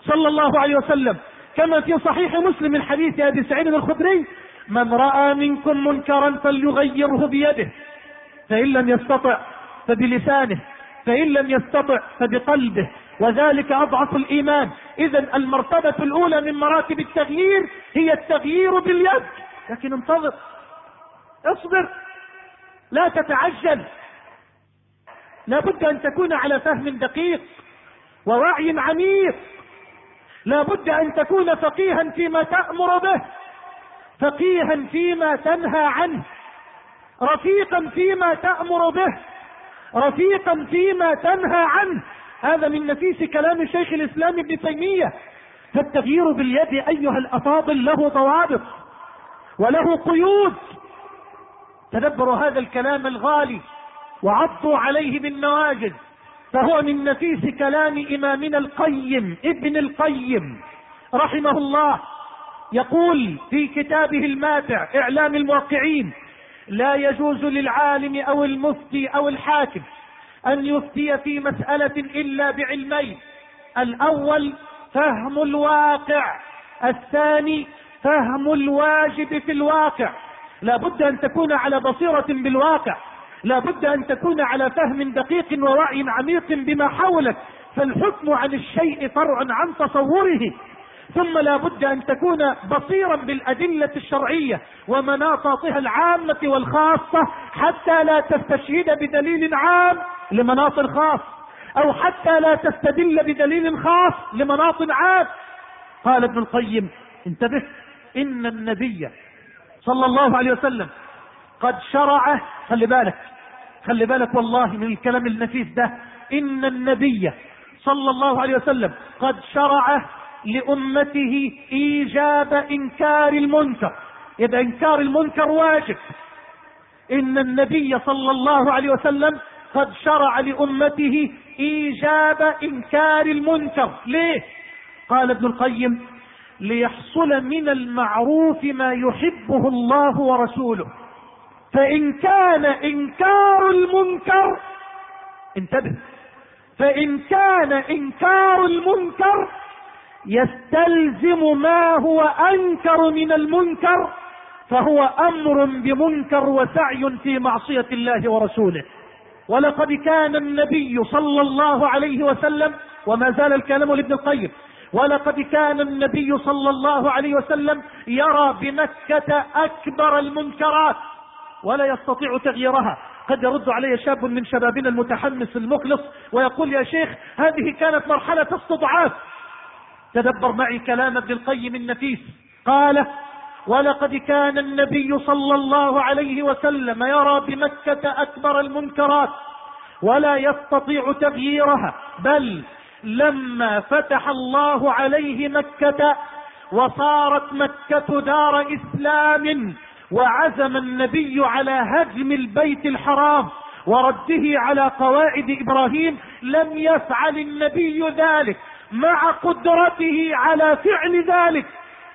صلى الله عليه وسلم كما في صحيح مسلم من حديث أبي سعيد الخدري من رأى منكم منكرا فليغيره بيده فإن لم يستطع فبلسانه فإن لم يستطع فبقلبه وذلك أضعف الإيمان. اذا المرتبة الأولى من مراتب التغيير هي التغيير باليد لكن انتظر اصبر. لا تتعجل. لابد أن تكون على فهم دقيق ووعي عميق. لا بد أن تكون فقيها فيما تأمر به فقيها فيما تنهى عنه رفيقا فيما تأمر به رفيقا فيما تنهى عنه. هذا من نفيس كلام شيخ الإسلام ابن تيمية. فالتغيير باليد أيها الأفاضل له ضوابط وله قيود. تدبروا هذا الكلام الغالي وعضوا عليه بالنواجذ. فهو من نفيس كلام إمامنا القيم ابن القيم رحمه الله. يقول في كتابه الماتع إعلام الموقعين لا يجوز للعالم أو المفتي أو الحاكم أن يفتي في مسألة إلا بعلمين الأول فهم الواقع الثاني فهم الواجب في الواقع. لا بد أن تكون على بصيرة بالواقع. لا بد أن تكون على فهم دقيق ووعي عميق بما حولك. فالحكم عن الشيء فرع عن تصوره. ثم لا بد أن تكون بصيرا بالأدلة الشرعية ومناطاتها العامة والخاصة حتى لا تستشهد بدليل عام لمناط خاص أو حتى لا تستدل بدليل خاص لمناط عام. قال ابن القيم انتبه إن النبي صلى الله عليه وسلم. قد شرع خلي بالك خلي بالك والله من الكلام النفيس ده. إن النبي صلى الله عليه وسلم قد شرع لأمته إيجاب إنكار المنكر. يبقى إنكار المنكر واجب. إن النبي صلى الله عليه وسلم قد شرع لأمته إيجاب إنكار المنكر. ليه؟ قال ابن القيم ليحصل من المعروف ما يحبه الله ورسوله. فإن كان إنكار المنكر انتبه فإن كان إنكار المنكر يستلزم ما هو أنكر من المنكر فهو أمر بمنكر وسعي في معصية الله ورسوله. ولقد كان النبي صلى الله عليه وسلم وما زال الكلام لابن القيم ولقد كان النبي صلى الله عليه وسلم يرى بمكة أكبر المنكرات ولا يستطيع تغييرها. قد يرد علي شاب من شبابنا المتحمس المخلص ويقول يا شيخ هذه كانت مرحلة استضعاف. تدبر معي كلام ابن القيم النفيس. قال ولقد كان النبي صلى الله عليه وسلم يرى بمكة أكبر المنكرات ولا يستطيع تغييرها بل لما فتح الله عليه مكة وصارت مكة دار إسلام وعزم النبي على هدم البيت الحرام ورده على قواعد إبراهيم لم يفعل النبي ذلك مع قدرته على فعل ذلك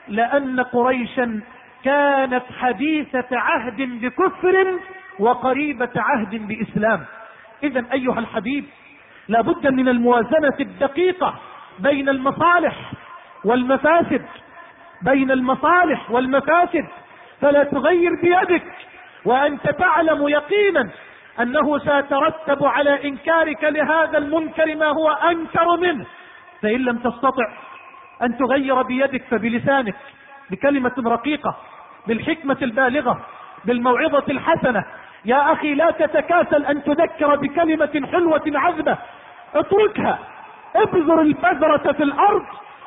لأن قريشا كانت حديثة عهد بكفر وقريبة عهد بإسلام. إذا أيها الحبيب لابد من الموازنة الدقيقة بين المصالح والمفاسد بين المصالح والمفاسد. فلا تغير بيدك وأنت تعلم يقينا أنه سيترتب على إنكارك لهذا المنكر ما هو أنكر منه. فإن لم تستطع أن تغير بيدك فبلسانك بكلمة رقيقة بالحكمة البالغة بالموعظة الحسنة يا أخي لا تتكاسل أن تذكر بكلمة حلوة عذبة اتركها. ابذر البذرة في الأرض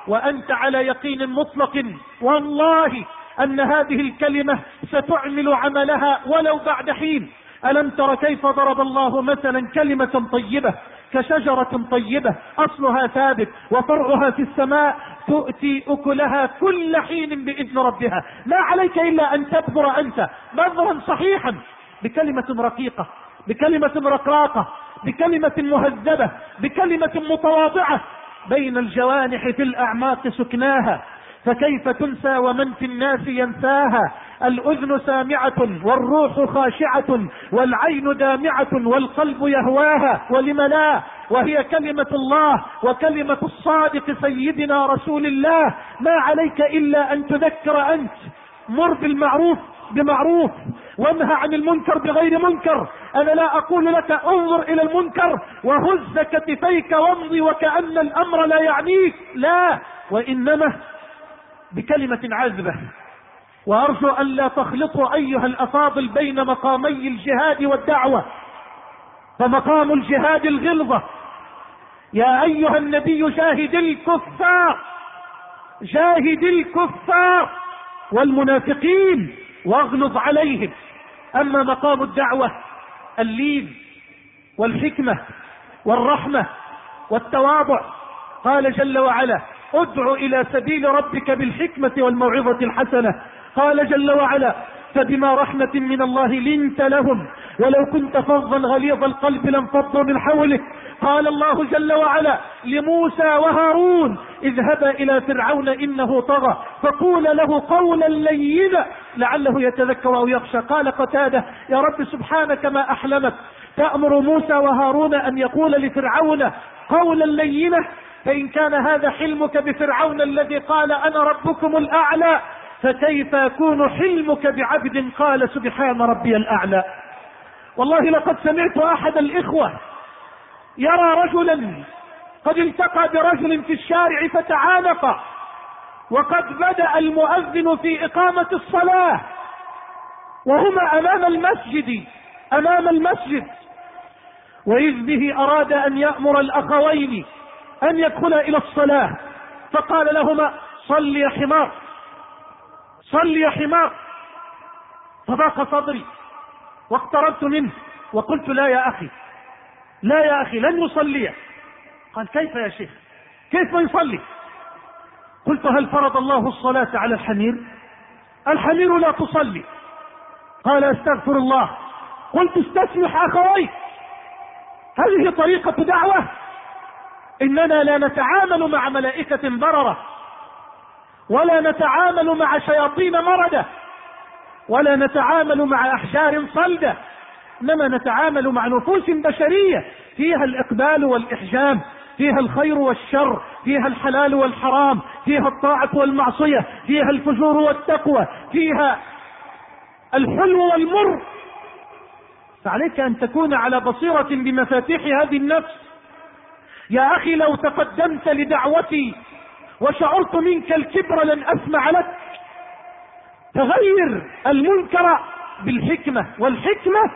وأنت على يقين مطلق. والله أن هذه الكلمة ستعمل عملها ولو بعد حين. ألم تر كيف ضرب الله مثلا كلمة طيبة كشجرة طيبة؟ أصلها ثابت وفرعها في السماء. تؤتي أكلها كل حين بإذن ربها. ما عليك إلا أن تبذر أنت بذرا صحيحا. بكلمة رقيقة بكلمة رقراقة بكلمة مهذبة بكلمة متواضعة. بين الجوانح في الأعماق سكناها فكيف تنسى ومن في الناس ينساها؟ الأذن سامعة والروح خاشعة والعين دامعة والقلب يهواها ولم لا؟ وهي كلمة الله وكلمة الصادق سيدنا رسول الله. ما عليك إلا أن تذكر أنت. مر بالمعروف بمعروف وانهى عن المنكر بغير منكر. أنا لا أقول لك انظر إلى المنكر وهز كتفيك وامضي وكأن الأمر لا يعنيك. لا وإنما بكلمة عذبة. وأرجو أن لا تخلطوا أيها الأفاضل بين مقامي الجهاد والدعوة فمقام الجهاد الغلظة. يا أيها النبي جاهد الكفار جاهد الكفار والمنافقين. واغلظ عليهم. أما مقام الدعوة اللين والحكمة والرحمة والتواضع. قال جل وعلا ادع إلى سبيل ربك بالحكمة والموعظة الحسنة. قال جل وعلا فبما رحمة من الله لنت لهم. ولو كنت فظا غليظ القلب لانفضوا من حولك. قال الله جل وعلا لموسى وهارون اذهبا إلى فرعون إنه طغى. فقول له قولا لينا لعله يتذكر أو يخشى. قال قتادة يا رب سبحانك ما أحلمك. تأمر موسى وهارون أن يقول لفرعون قولا لينا. فإن كان هذا حلمك بفرعون الذي قال أنا ربكم الأعلى. فكيف يكون حلمك بعبد قال سبحان ربي الأعلى؟ والله لقد سمعت أحد الإخوة يرى رجلا قد التقى برجل في الشارع فتعانق وقد بدأ المؤذن في إقامة الصلاة وهما أمام المسجد أمام المسجد وإذ به أراد أن يأمر الأخوين أن يدخلا إلى الصلاة فقال لهما صل يا حمار. صل يا حمار. فضاق صدري. واقتربت منه. وقلت لا يا أخي. لا يا أخي لن يصلي. قال كيف يا شيخ؟ كيف يصلي؟ قلت هل فرض الله الصلاة على الحمير؟ الحمير لا تصلي. قال استغفر الله. قلت استسمح اخويك هذه طريقة دعوة. إننا لا نتعامل مع ملائكة بررة ولا نتعامل مع شياطين مردة ولا نتعامل مع أحجار صلدة إنما نتعامل مع نفوس بشرية. فيها الإقبال والإحجام فيها الخير والشر فيها الحلال والحرام فيها الطاعة والمعصية فيها الفجور والتقوى فيها الحلو والمر. فعليك أن تكون على بصيرة بمفاتيح هذه النفس. يا أخي لو تقدمت لدعوتي وشعرت منك الكبر لن أسمع لك. تغير المنكر بالحكمة والحكمة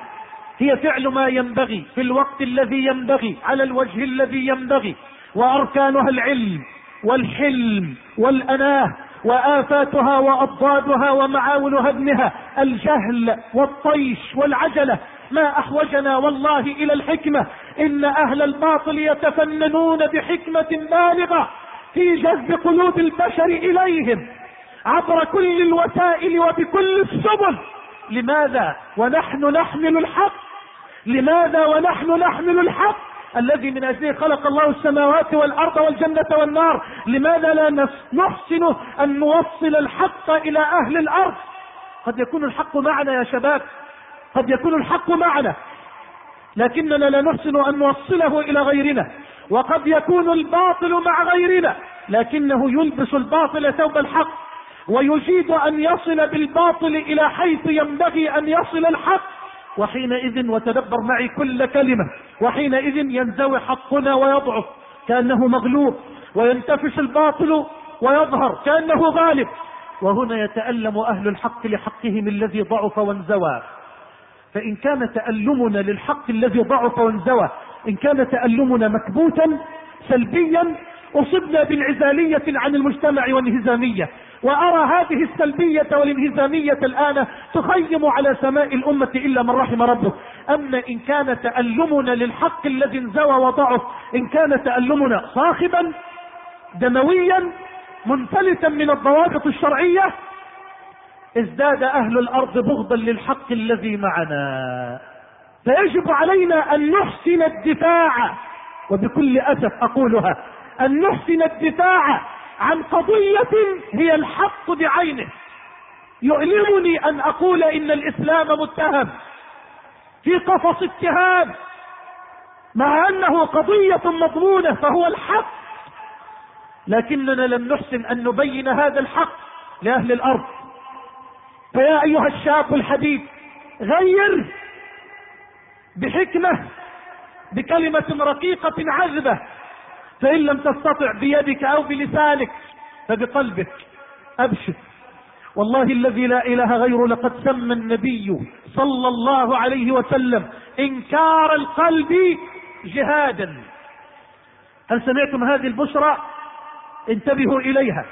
هي فعل ما ينبغي في الوقت الذي ينبغي على الوجه الذي ينبغي. وأركانها العلم والحلم والأناة وآفاتها وأضدادها ومعاول هدمها الجهل والطيش والعجلة. ما أحوجنا والله إلى الحكمة. إن أهل الباطل يتفننون بحكمة بالغة. في جذب قلوب البشر إليهم عبر كل الوسائل وبكل السبل. لماذا ونحن نحمل الحق؟ لماذا ونحن نحمل الحق؟ الذي من أجله خلق الله السماوات والأرض والجنة والنار. لماذا لا نحسن أن نوصل الحق إلى أهل الأرض؟ قد يكون الحق معنا يا شباب. قد يكون الحق معنا. لكننا لا نحسن أن نوصله إلى غيرنا. وقد يكون الباطل مع غيرنا لكنه يلبس الباطل ثوب الحق ويجيد أن يصل بالباطل إلى حيث ينبغي أن يصل الحق. وحينئذ وتدبر معي كل كلمة وحينئذ ينزوي حقنا ويضعف كأنه مغلوب وينتفش الباطل ويظهر كأنه غالب. وهنا يتألم أهل الحق لحقهم الذي ضعف وانزوى. فإن كان تألمنا للحق الذي ضعف وانزوى إن كان تألمنا مكبوتا سلبيا أصبنا بانعزالية عن المجتمع وانهزامية وأرى هذه السلبية والانهزامية الآن تخيم على سماء الأمة إلا من رحم ربه أما إن كان تألمنا للحق الذي انزوى وضعف إن كان تألمنا صاخبا دمويا منفلتا من الضوابط الشرعية ازداد أهل الأرض بغضا للحق الذي معنا. فيجب علينا أن نحسن الدفاع. وبكل أسف أقولها أن نحسن الدفاع عن قضية هي الحق بعينه. يؤلمني أن أقول إن الإسلام متهم في قفص اتهام مع أنه قضية مضمونة فهو الحق. لكننا لم نحسن أن نبين هذا الحق لأهل الأرض. فيا أيها الشاب الحديث غير بحكمة بكلمة رقيقة عذبة. فإن لم تستطع بيدك أو بلسانك فبقلبك أبشر. والله الذي لا إله غيره لقد سمى النبي صلى الله عليه وسلم إنكار القلب جهادا. هل سمعتم هذه البشرى؟ انتبهوا إليها.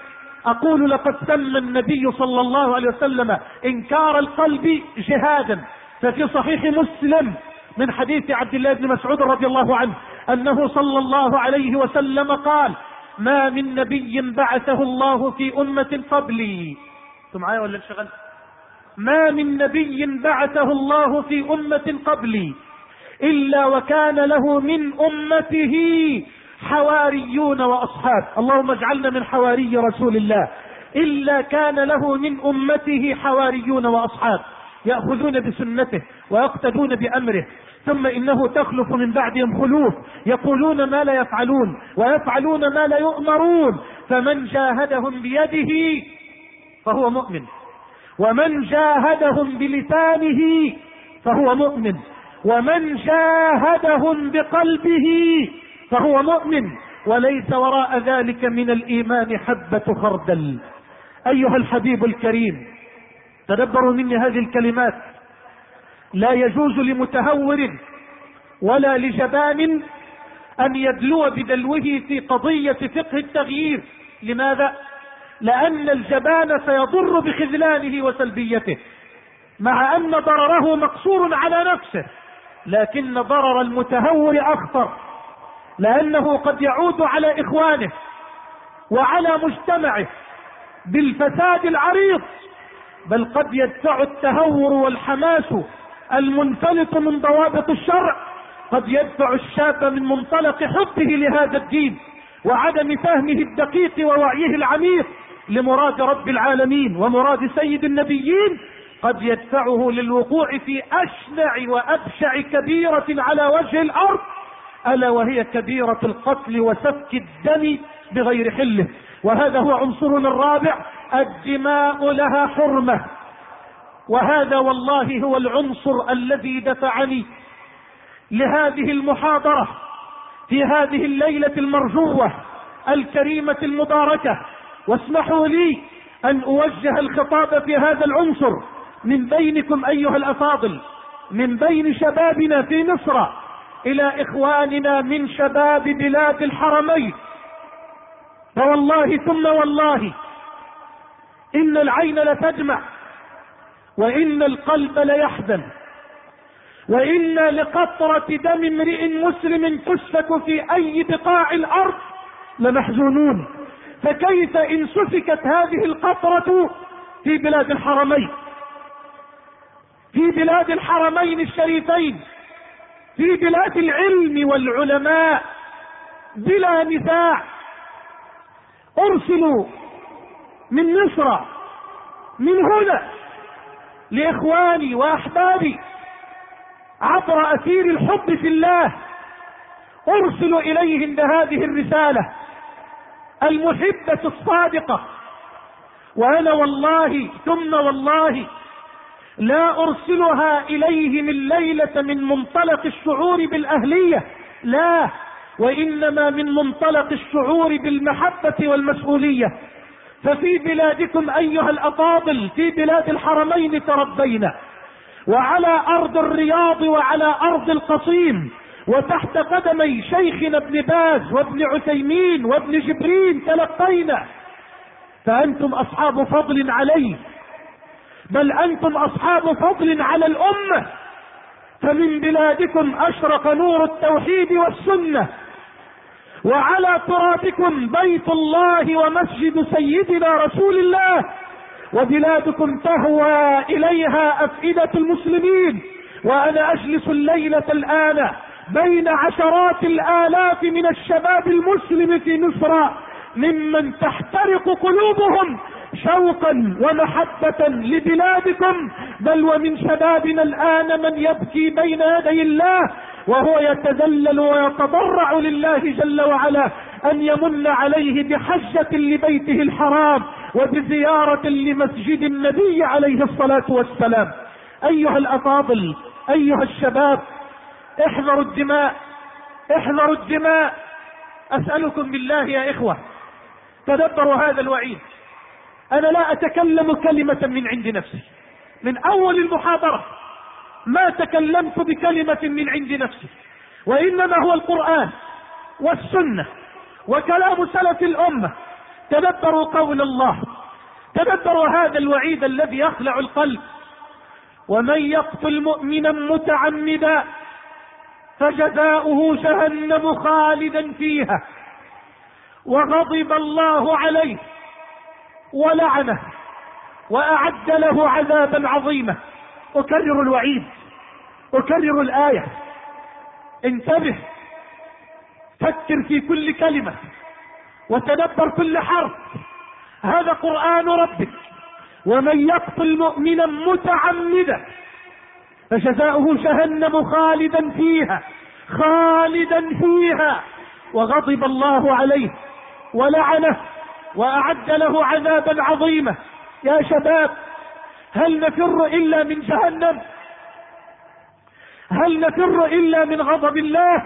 أقول لقد سمى النبي صلى الله عليه وسلم إنكار القلب جهادا. ففي صحيح مسلم من حديث عبد الله بن مسعود رضي الله عنه أنه صلى الله عليه وسلم قال ما من نبي بعثه الله في أمة قبلي. أنتم معايا ولا انشغلت ما من نبي بعثه الله في أمة قبلي إلا وكان له من أمته حواريون وأصحاب. اللهم اجعلنا من حواري رسول الله. إلا كان له من أمته حواريون وأصحاب. يأخذون بسنته ويقتدون بأمره ثم إنه تخلف من بعدهم خلوف يقولون ما لا يفعلون ويفعلون ما لا يؤمرون فمن جاهدهم بيده فهو مؤمن ومن جاهدهم بلسانه فهو مؤمن ومن جاهدهم بقلبه فهو مؤمن وليس وراء ذلك من الإيمان حبة خردل. أيها الحبيب الكريم تدبروا مني هذه الكلمات. لا يجوز لمتهور ولا لجبان أن يدلو بدلوه في قضية فقه التغيير. لماذا؟ لأن الجبان سيضر بخذلانه وسلبيته مع أن ضرره مقصور على نفسه لكن ضرر المتهور أخطر لأنه قد يعود على إخوانه وعلى مجتمعه بالفساد العريض. بل قد يدفع التهور والحماس المنفلت من ضوابط الشرع. قد يدفع الشاب من منطلق حبه لهذا الدين وعدم فهمه الدقيق ووعيه العميق. لمراد رب العالمين ومراد سيد النبيين قد يدفعه للوقوع في أشنع وأبشع كبيرة على وجه الأرض. ألا وهي كبيرة القتل وسفك الدم بغير حله. وهذا هو عنصرنا الرابع الدماء لها حرمة. وهذا والله هو العنصر الذي دفعني لهذه المحاضرة في هذه الليلة المرجوة الكريمة المباركة. واسمحوا لي أن أوجه الخطاب في هذا العنصر من بينكم أيها الأفاضل من بين شبابنا في مصر إلى إخواننا من شباب بلاد الحرمين. فوالله ثم والله إن العين لتدمع وإن القلب ليحزن وإن لقطرة دم امرئ مسلم تسفك في أي بقاع الأرض لمحزونون فكيف إن سفكت هذه القطرة في بلاد الحرمين؟ في بلاد الحرمين الشريفين في بلاد العلم والعلماء بلا نزاع أرسلوا من مصر من هنا لإخواني وأحبابي عبر اثير الحب في الله. ارسل إليهم بهذه الرسالة المحبة الصادقة. وأنا والله ثم والله لا أرسلها إليهم الليلة من منطلق الشعور بالأهلية لا وإنما من منطلق الشعور بالمحبة والمسؤولية. ففي بلادكم أيها الأفاضل في بلاد الحرمين تربينا. وعلى أرض الرياض وعلى أرض القصيم وتحت قدمي شيخنا ابن باز وابن عثيمين وابن جبرين تلقينا. فأنتم أصحاب فضل علي بل أنتم أصحاب فضل على الأمة. فمن بلادكم أشرق نور التوحيد والسنة. وعلى ترابكم بيت الله ومسجد سيدنا رسول الله وبلادكم تهوى إليها أفئدة المسلمين وأنا أجلس الليلة الآن بين عشرات الآلاف من الشباب المسلم في مصر ممن تحترق قلوبهم شوقا ومحبة لبلادكم بل ومن شبابنا الآن من يبكي بين يدي الله وهو يتذلل ويتضرع لله جل وعلا أن يمن عليه بحجة لبيته الحرام وبزيارة لمسجد النبي عليه الصلاة والسلام. أيها الأفاضل أيها الشباب احذروا الدماء احذروا الدماء. أسألكم بالله يا إخوة تدبروا هذا الوعيد. أنا لا أتكلم كلمة من عند نفسي. من أول المحاضرة ما تكلمت بكلمة من عند نفسي. وإنما هو القرآن والسنة وكلام سلف الأمة. تدبروا قول الله. تدبروا هذا الوعيد الذي يخلع القلب. ومن يقتل مؤمنا متعمدا فجزاؤه جهنم خالدا فيها. وغضب الله عليه. ولعنه وأعد له عذابا عظيما. أكرر الوعيد أكرر الآية. انتبه فكر في كل كلمة وتدبر كل حرف. هذا قرآن ربك. ومن يقتل مؤمنا متعمدا فجزاؤه جهنم خالدا فيها خالدا فيها. وغضب الله عليه ولعنه. وأعد له عذابا عظيما. يا شباب هل نفر إلا من جهنم؟ هل نفر إلا من غضب الله؟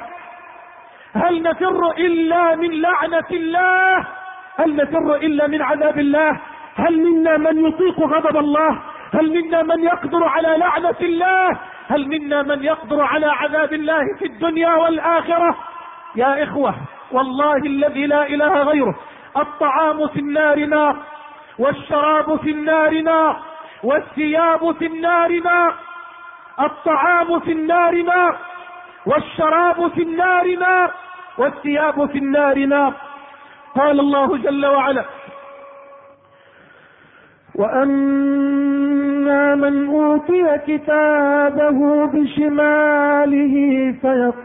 هل نفر إلا من لعنة الله؟ هل نفر إلا من عذاب الله؟ هل منا من يطيق غضب الله؟ هل منا من يقدر على لعنة الله؟ هل منا من يقدر على عذاب الله في الدنيا والآخرة؟ يا إخوة والله الذي لا إله غيره الطعام في النار نار والشراب في النار نار والثياب في النار نار الطعام في النار نار والشراب في النار نار والثياب في النار نار قال الله جل وعلا وأن فأما من أوتي كتابه بشماله فيقول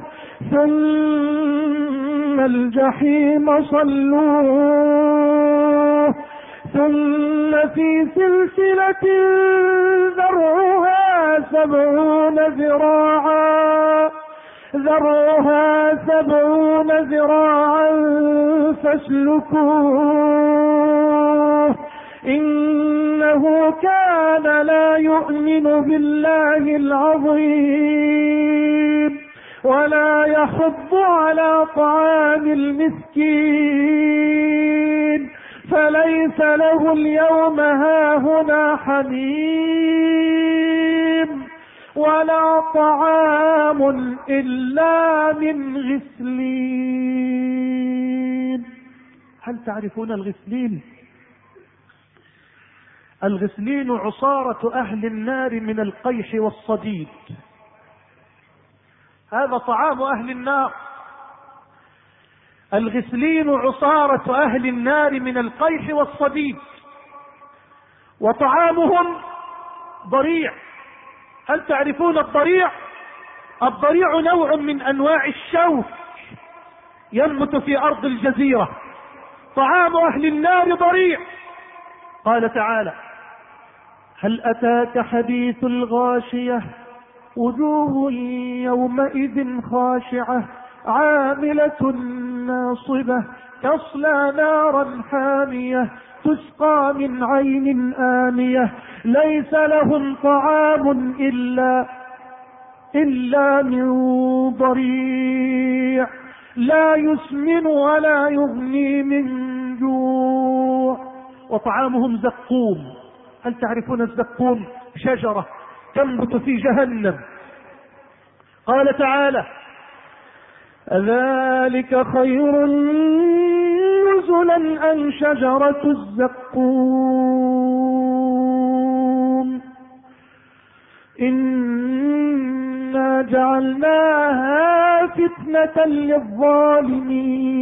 ثم الجحيم صلوه. ثم في سلسلة ذرعها سبعون ذراعا. ذرعها سبعون ذراعا فاسلكوه. إنه كان لا يؤمن بالله العظيم ولا يحض على طعام المسكين فليس له اليوم هاهنا حميم ولا طعام إلا من غسلين. هل تعرفون الغسلين؟ الغسلين عصارة أهل النار من القيح والصديد. هذا طعام أهل النار. الغسلين عصارة أهل النار من القيح والصديد وطعامهم ضريع. هل تعرفون الضريع؟ الضريع نوع من أنواع الشوك ينبت في أرض الجزيرة. طعام أهل النار ضريع. قال تعالى هل أتاك حديث الغاشية؟ وجوه يومئذ خاشعة عاملة ناصبة تصلى نارا حامية تسقى من عين آنية ليس لهم طعام إلا إلا من ضريع. لا يسمن ولا يغني من جوع. وطعامهم زقوم. هل تعرفون الزقوم؟ شجرة. تنبت في جهنم. قال تعالى أذلك خير نزلا أم شجرة الزقوم؟ إنا جعلناها فتنة للظالمين.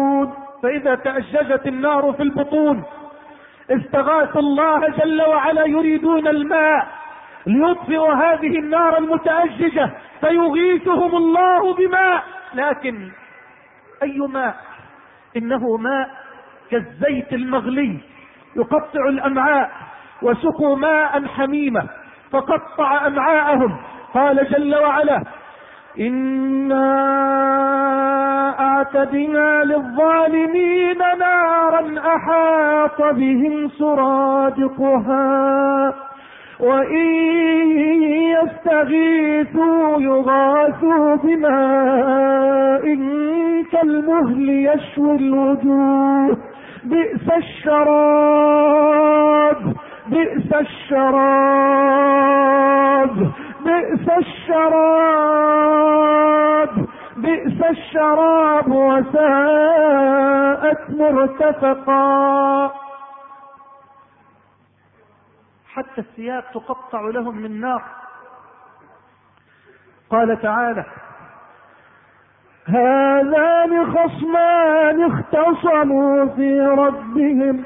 فإذا تأججت النار في البطون استغاث الله جل وعلا يريدون الماء ليطفئ هذه النار المتأججة فيغيثهم الله بماء. لكن أي ماء؟ إنه ماء كالزيت المغلي يقطع الأمعاء وسقوا ماء حميمة فقطع أمعاءهم. قال جل وعلا إنا أعتدنا للظالمين نارا أحاط بهم سرادقها وإن يستغيثوا يغاثوا بماء كالمهل يشوي الوجوه بئس الشراب بئس الشراب بئس الشراب بئس الشراب وساءت مرتفقا. حتى الثياب تقطع لهم من نار. قال تعالى هذان خصمان اختصموا في ربهم.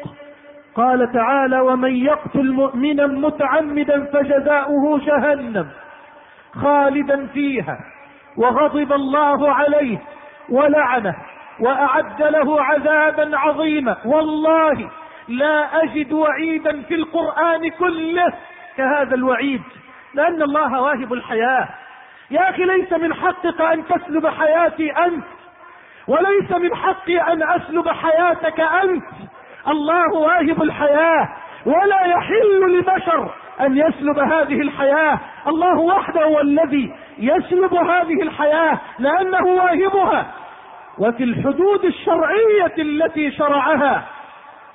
قال تعالى ومن يقتل مؤمنا متعمدا فجزاؤه جهنم خالدا فيها وغضب الله عليه ولعنه وأعد له عذابا عظيما. والله لا أجد وعيدا في القرآن كله كهذا الوعيد لأن الله واهب الحياة. يا أخي ليس من حقك أن تسلب حياتي أنت وليس من حقي أن أسلب حياتك أنت. الله واهب الحياة ولا يحل لبشر أن يسلب هذه الحياة. الله وحده هو الذي يسلب هذه الحياة لأنه واهبها. وفي الحدود الشرعية التي شرعها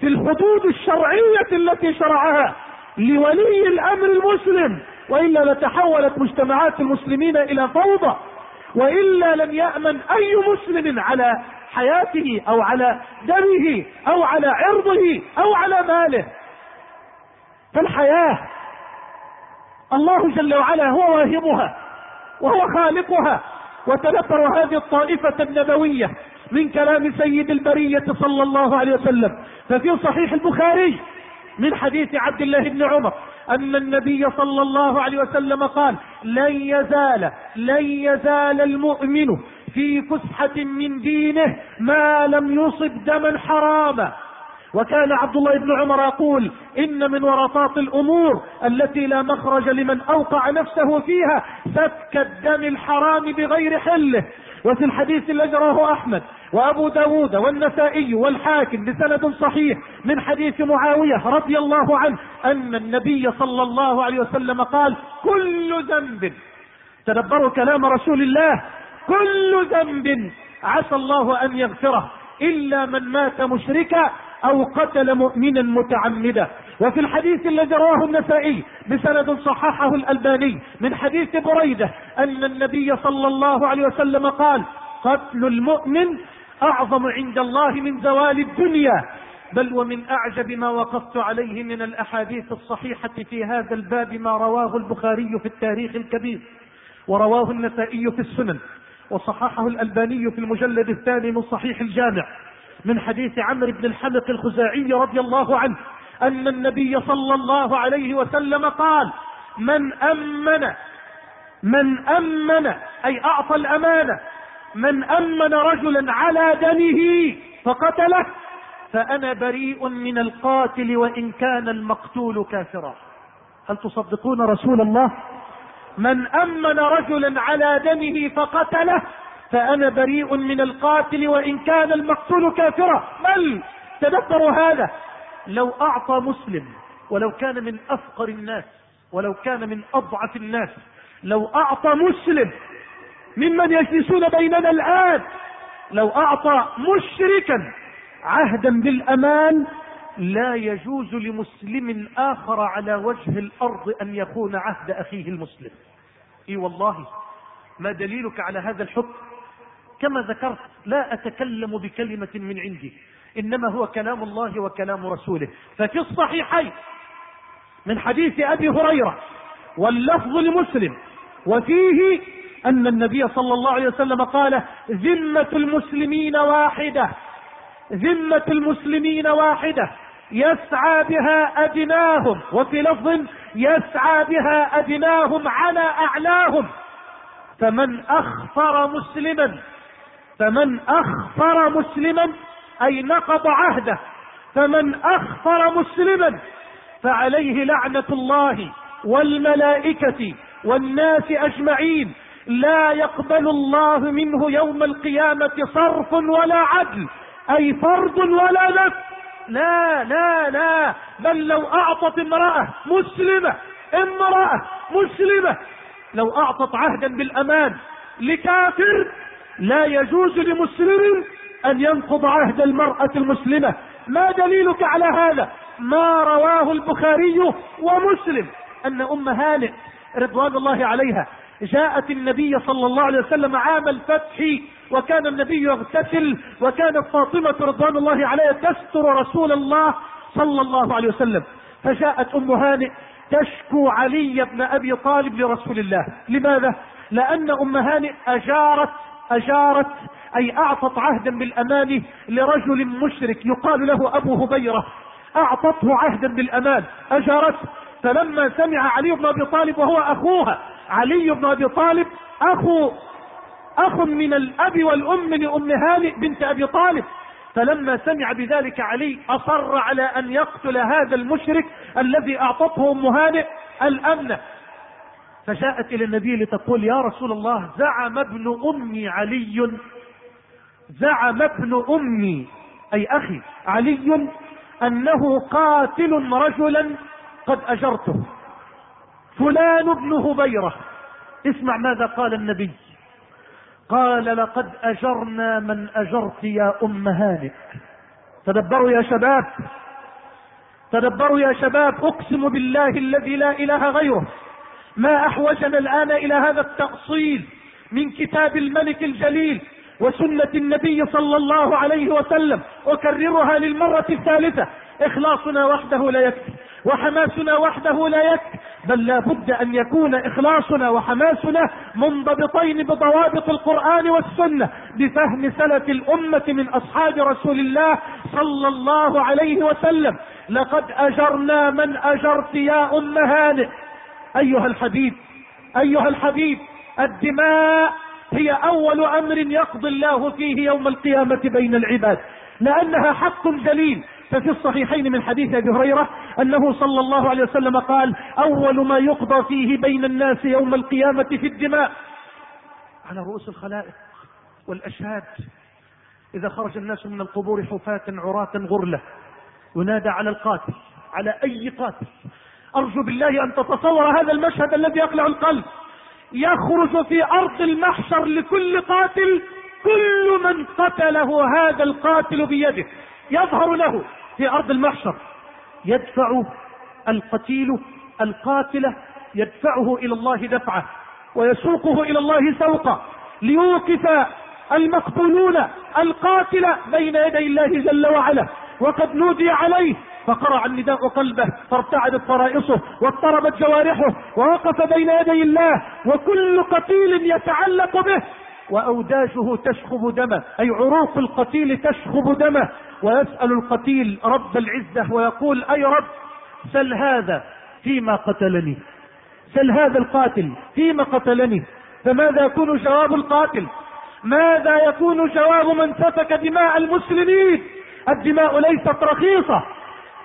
في الحدود الشرعية التي شرعها لولي الأمر المسلم وإلا لتحولت مجتمعات المسلمين إلى فوضى وإلا لم يأمن أي مسلم على حياته أو على دمه أو على عرضه أو على ماله. فالحياة الله جل وعلا هو واهبها وهو خالقها. وتذكروا هذه الطائفة النبوية من كلام سيد البرية صلى الله عليه وسلم. ففي صحيح البخاري من حديث عبد الله بن عمر أن النبي صلى الله عليه وسلم قال لن يزال لن يزال المؤمن في فسحة من دينه ما لم يصب دما حراما. وكان عبد الله بن عمر يقول إن من ورطات الأمور التي لا مخرج لمن أوقع نفسه فيها سفك الدم الحرام بغير حله وفي الحديث الذي رواه أحمد وأبو داود والنسائي والحاكم بسند صحيح من حديث معاوية رضي الله عنه أن النبي صلى الله عليه وسلم قال كل ذنب. تدبروا كلام رسول الله كل ذنب عسى الله أن يغفره إلا من مات مشركا أو قتل مؤمنا متعمدا. وفي الحديث الذي رواه النسائي بسند صححه الألباني من حديث بريدة أن النبي صلى الله عليه وسلم قال قتل المؤمن أعظم عند الله من زوال الدنيا بل ومن أعجب ما وقفت عليه من الأحاديث الصحيحة في هذا الباب ما رواه البخاري في التاريخ الكبير ورواه النسائي في السنن. وصححه الألباني في المجلد الثاني من صحيح الجامع من حديث عمرو بن الحلق الخزاعي رضي الله عنه أن النبي صلى الله عليه وسلم قال من امن من امن أي أعطى الأمانة من أمن رجلا على دمه فقتله فأنا بريء من القاتل وإن كان المقتول كافرا. هل تصدقون رسول الله من أمن رجلا على دمه فقتله فأنا بريء من القاتل وإن كان المقتول كافرا. بل تدبروا هذا. لو أعطى مسلم ولو كان من أفقر الناس ولو كان من أضعف الناس لو أعطى مسلم ممن يجلسون بيننا الآن لو أعطى مشركا عهدا بالأمان لا يجوز لمسلم آخر على وجه الأرض أن يخون عهد أخيه المسلم. إي والله ما دليلك على هذا الحكم؟ كما ذكرت لا أتكلم بكلمة من عندي إنما هو كلام الله وكلام رسوله. ففي الصحيحين من حديث أبي هريرة واللفظ لمسلم وفيه أن النبي صلى الله عليه وسلم قال ذمة المسلمين واحدة ذمة المسلمين واحدة. يسعى بها أدناهم وفي لفظ يسعى بها أدناهم على أعلاهم. فمن أخفر مسلما فمن أخفر مسلما أي نقض عهده. فمن أخفر مسلما فعليه لعنة الله والملائكة والناس أجمعين. لا يقبل الله منه يوم القيامة صرف ولا عدل أي فرض ولا نفس لا لا لا. بل لو أعطت امرأة مسلمة امرأة مسلمة لو أعطت عهدا بالأمان لكافر لا يجوز لمسلم أن ينقض عهد المرأة المسلمة. ما دليلك على هذا؟ ما رواه البخاري ومسلم أن أم هانئ رضوان الله عليها جاءت النبي صلى الله عليه وسلم عام الفتح وكان النبي يغتسل وكانت فاطمة رضوان الله عليها تستر رسول الله صلى الله عليه وسلم. فجاءت أم هانئ تشكو علي بن أبي طالب لرسول الله. لماذا؟ لأن أم هانئ أجارت أجارت أي أعطت عهدا بالأمان لرجل مشرك يقال له أبو هبيرة. أعطته عهدا بالأمان أجارته. فلما سمع علي بن أبي طالب وهو أخوها علي بن أبي طالب أخو أخ من الأب والأم لأم هانئ بنت أبي طالب. فلما سمع بذلك علي أصر على أن يقتل هذا المشرك الذي أعطته أم هانئ الأمن. فجاءت إلى النبي لتقول يا رسول الله زعم ابن أمي علي زعم ابن أمي أي أخي علي أنه قاتل رجلا قد أجرته. فلان ابن هبيرة. اسمع ماذا قال النبي. قال لقد أجرنا من أجرت يا أم هانئ. تدبروا يا شباب. تدبروا يا شباب. أقسم بالله الذي لا إله غيره. ما أحوجنا الآن إلى هذا التأصيل من كتاب الملك الجليل وسنة النبي صلى الله عليه وسلم. أكررها للمرة الثالثة. إخلاصنا وحده لا يكفي. وحماسنا وحده لا يكفي بل لا بد أن يكون إخلاصنا وحماسنا منضبطين بضوابط القرآن والسنة بفهم سلف الأمة من أصحاب رسول الله صلى الله عليه وسلم. لقد أجرنا من اجرت يا ام هانئ أيها الحبيب أيها الحبيب الدماء هي أول أمر يقضي الله فيه يوم القيامة بين العباد لأنها حق جليل. ففي الصحيحين من حديث أبي هريرة أنه صلى الله عليه وسلم قال أول ما يقضى فيه بين الناس يوم القيامة في الدماء. على رؤوس الخلائق والأشهاد. إذا خرج الناس من القبور حفاة عراة غرلة ينادى على القاتل على أي قاتل. أرجو بالله أن تتصور هذا المشهد الذي يقلع القلب. يخرج في أرض المحشر لكل قاتل كل من قتله هذا القاتل بيده. يظهر له في أرض المحشر. يدفع القتيل القاتل يدفعه إلى الله دفعه ويسوقه إلى الله سوقا ليوقف المقتولون القاتل بين يدي الله جل وعلا. وقد نودي عليه فقرع النداء قلبه فارتعدت فرائصه واضطربت جوارحه ووقف بين يدي الله وكل قتيل يتعلق به. واوداجه تشخب دمه أي عروق القتيل تشخب دمه. ويسأل القتيل رب العزة ويقول أي رب سل هذا فيما قتلني سل هذا القاتل فيما قتلني فماذا يكون جواب القاتل ماذا يكون جواب من سفك دماء المسلمين الدماء ليست رخيصة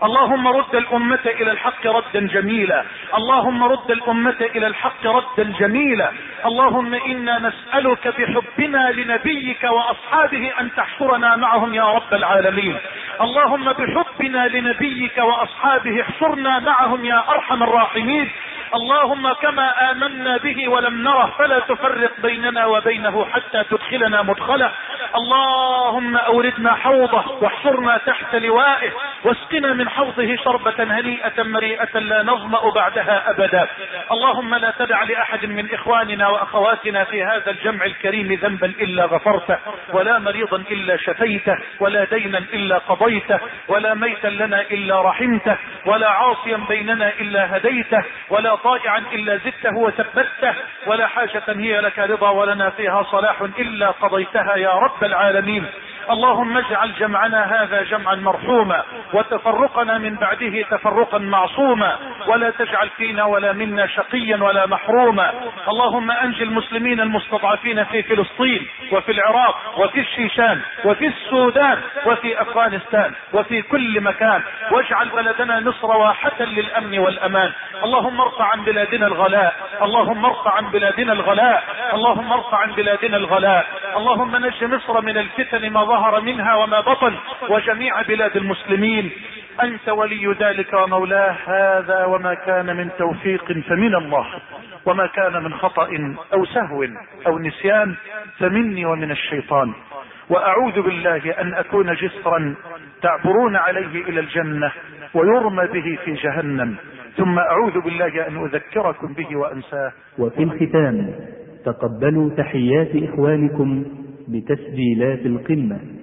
اللهم رد الأمة إلى الحق ردا جميلا. اللهم رد الأمة إلى الحق ردا جميلا. اللهم إنا نسألك بحبنا لنبيك وأصحابه أن تحشرنا معهم يا رب العالمين. اللهم بحبنا لنبيك وأصحابه احشرنا معهم يا أرحم الراحمين. اللهم كما آمنا به ولم نره فلا تفرق بيننا وبينه حتى تدخلنا مدخله. اللهم أوردنا حوضه واحشرنا تحت لوائه واسقنا من حوضه شربة هنيئة مريئة لا نظمأ بعدها أبدا. اللهم لا تدع لأحد من إخواننا وأخواتنا في هذا الجمع الكريم ذنبا إلا غفرته ولا مريضا إلا شفيته ولا دينا إلا قضيته ولا ميتا لنا إلا رحمته ولا عاصيا بيننا إلا هديته ولا طائعا إلا زدته وثبته ولا حاجة هي لك رضا ولنا فيها صلاح إلا قضيتها يا رب العالمين. اللهم اجعل جمعنا هذا جمعا مرحوما وتفرقنا من بعده تفرقا معصوما ولا تجعل فينا ولا منا شقيا ولا محروما. اللهم انجي المسلمين المستضعفين في فلسطين وفي العراق وفي الشيشان وفي السودان وفي أفغانستان وفي كل مكان. واجعل بلدنا مصر واحة للأمن والأمان. اللهم ارفع عن بلادنا الغلاء. اللهم ارفع عن بلادنا الغلاء. اللهم ارفع عن بلادنا الغلاء. اللهم نج مصر من الفتن ما ظهر منها وما بطن وجميع بلاد المسلمين. أنت ولي ذلك ومولاه هذا وما كان من توفيق فمن الله وما كان من خطأ أو سهو أو نسيان فمني ومن الشيطان. وأعوذ بالله أن أكون جسرا تعبرون عليه إلى الجنة ويرمى به في جهنم. ثم أعوذ بالله أن أذكركم به وأنساه. وفي الختام تقبلوا تحيات إخوانكم بتسجيلات القمة.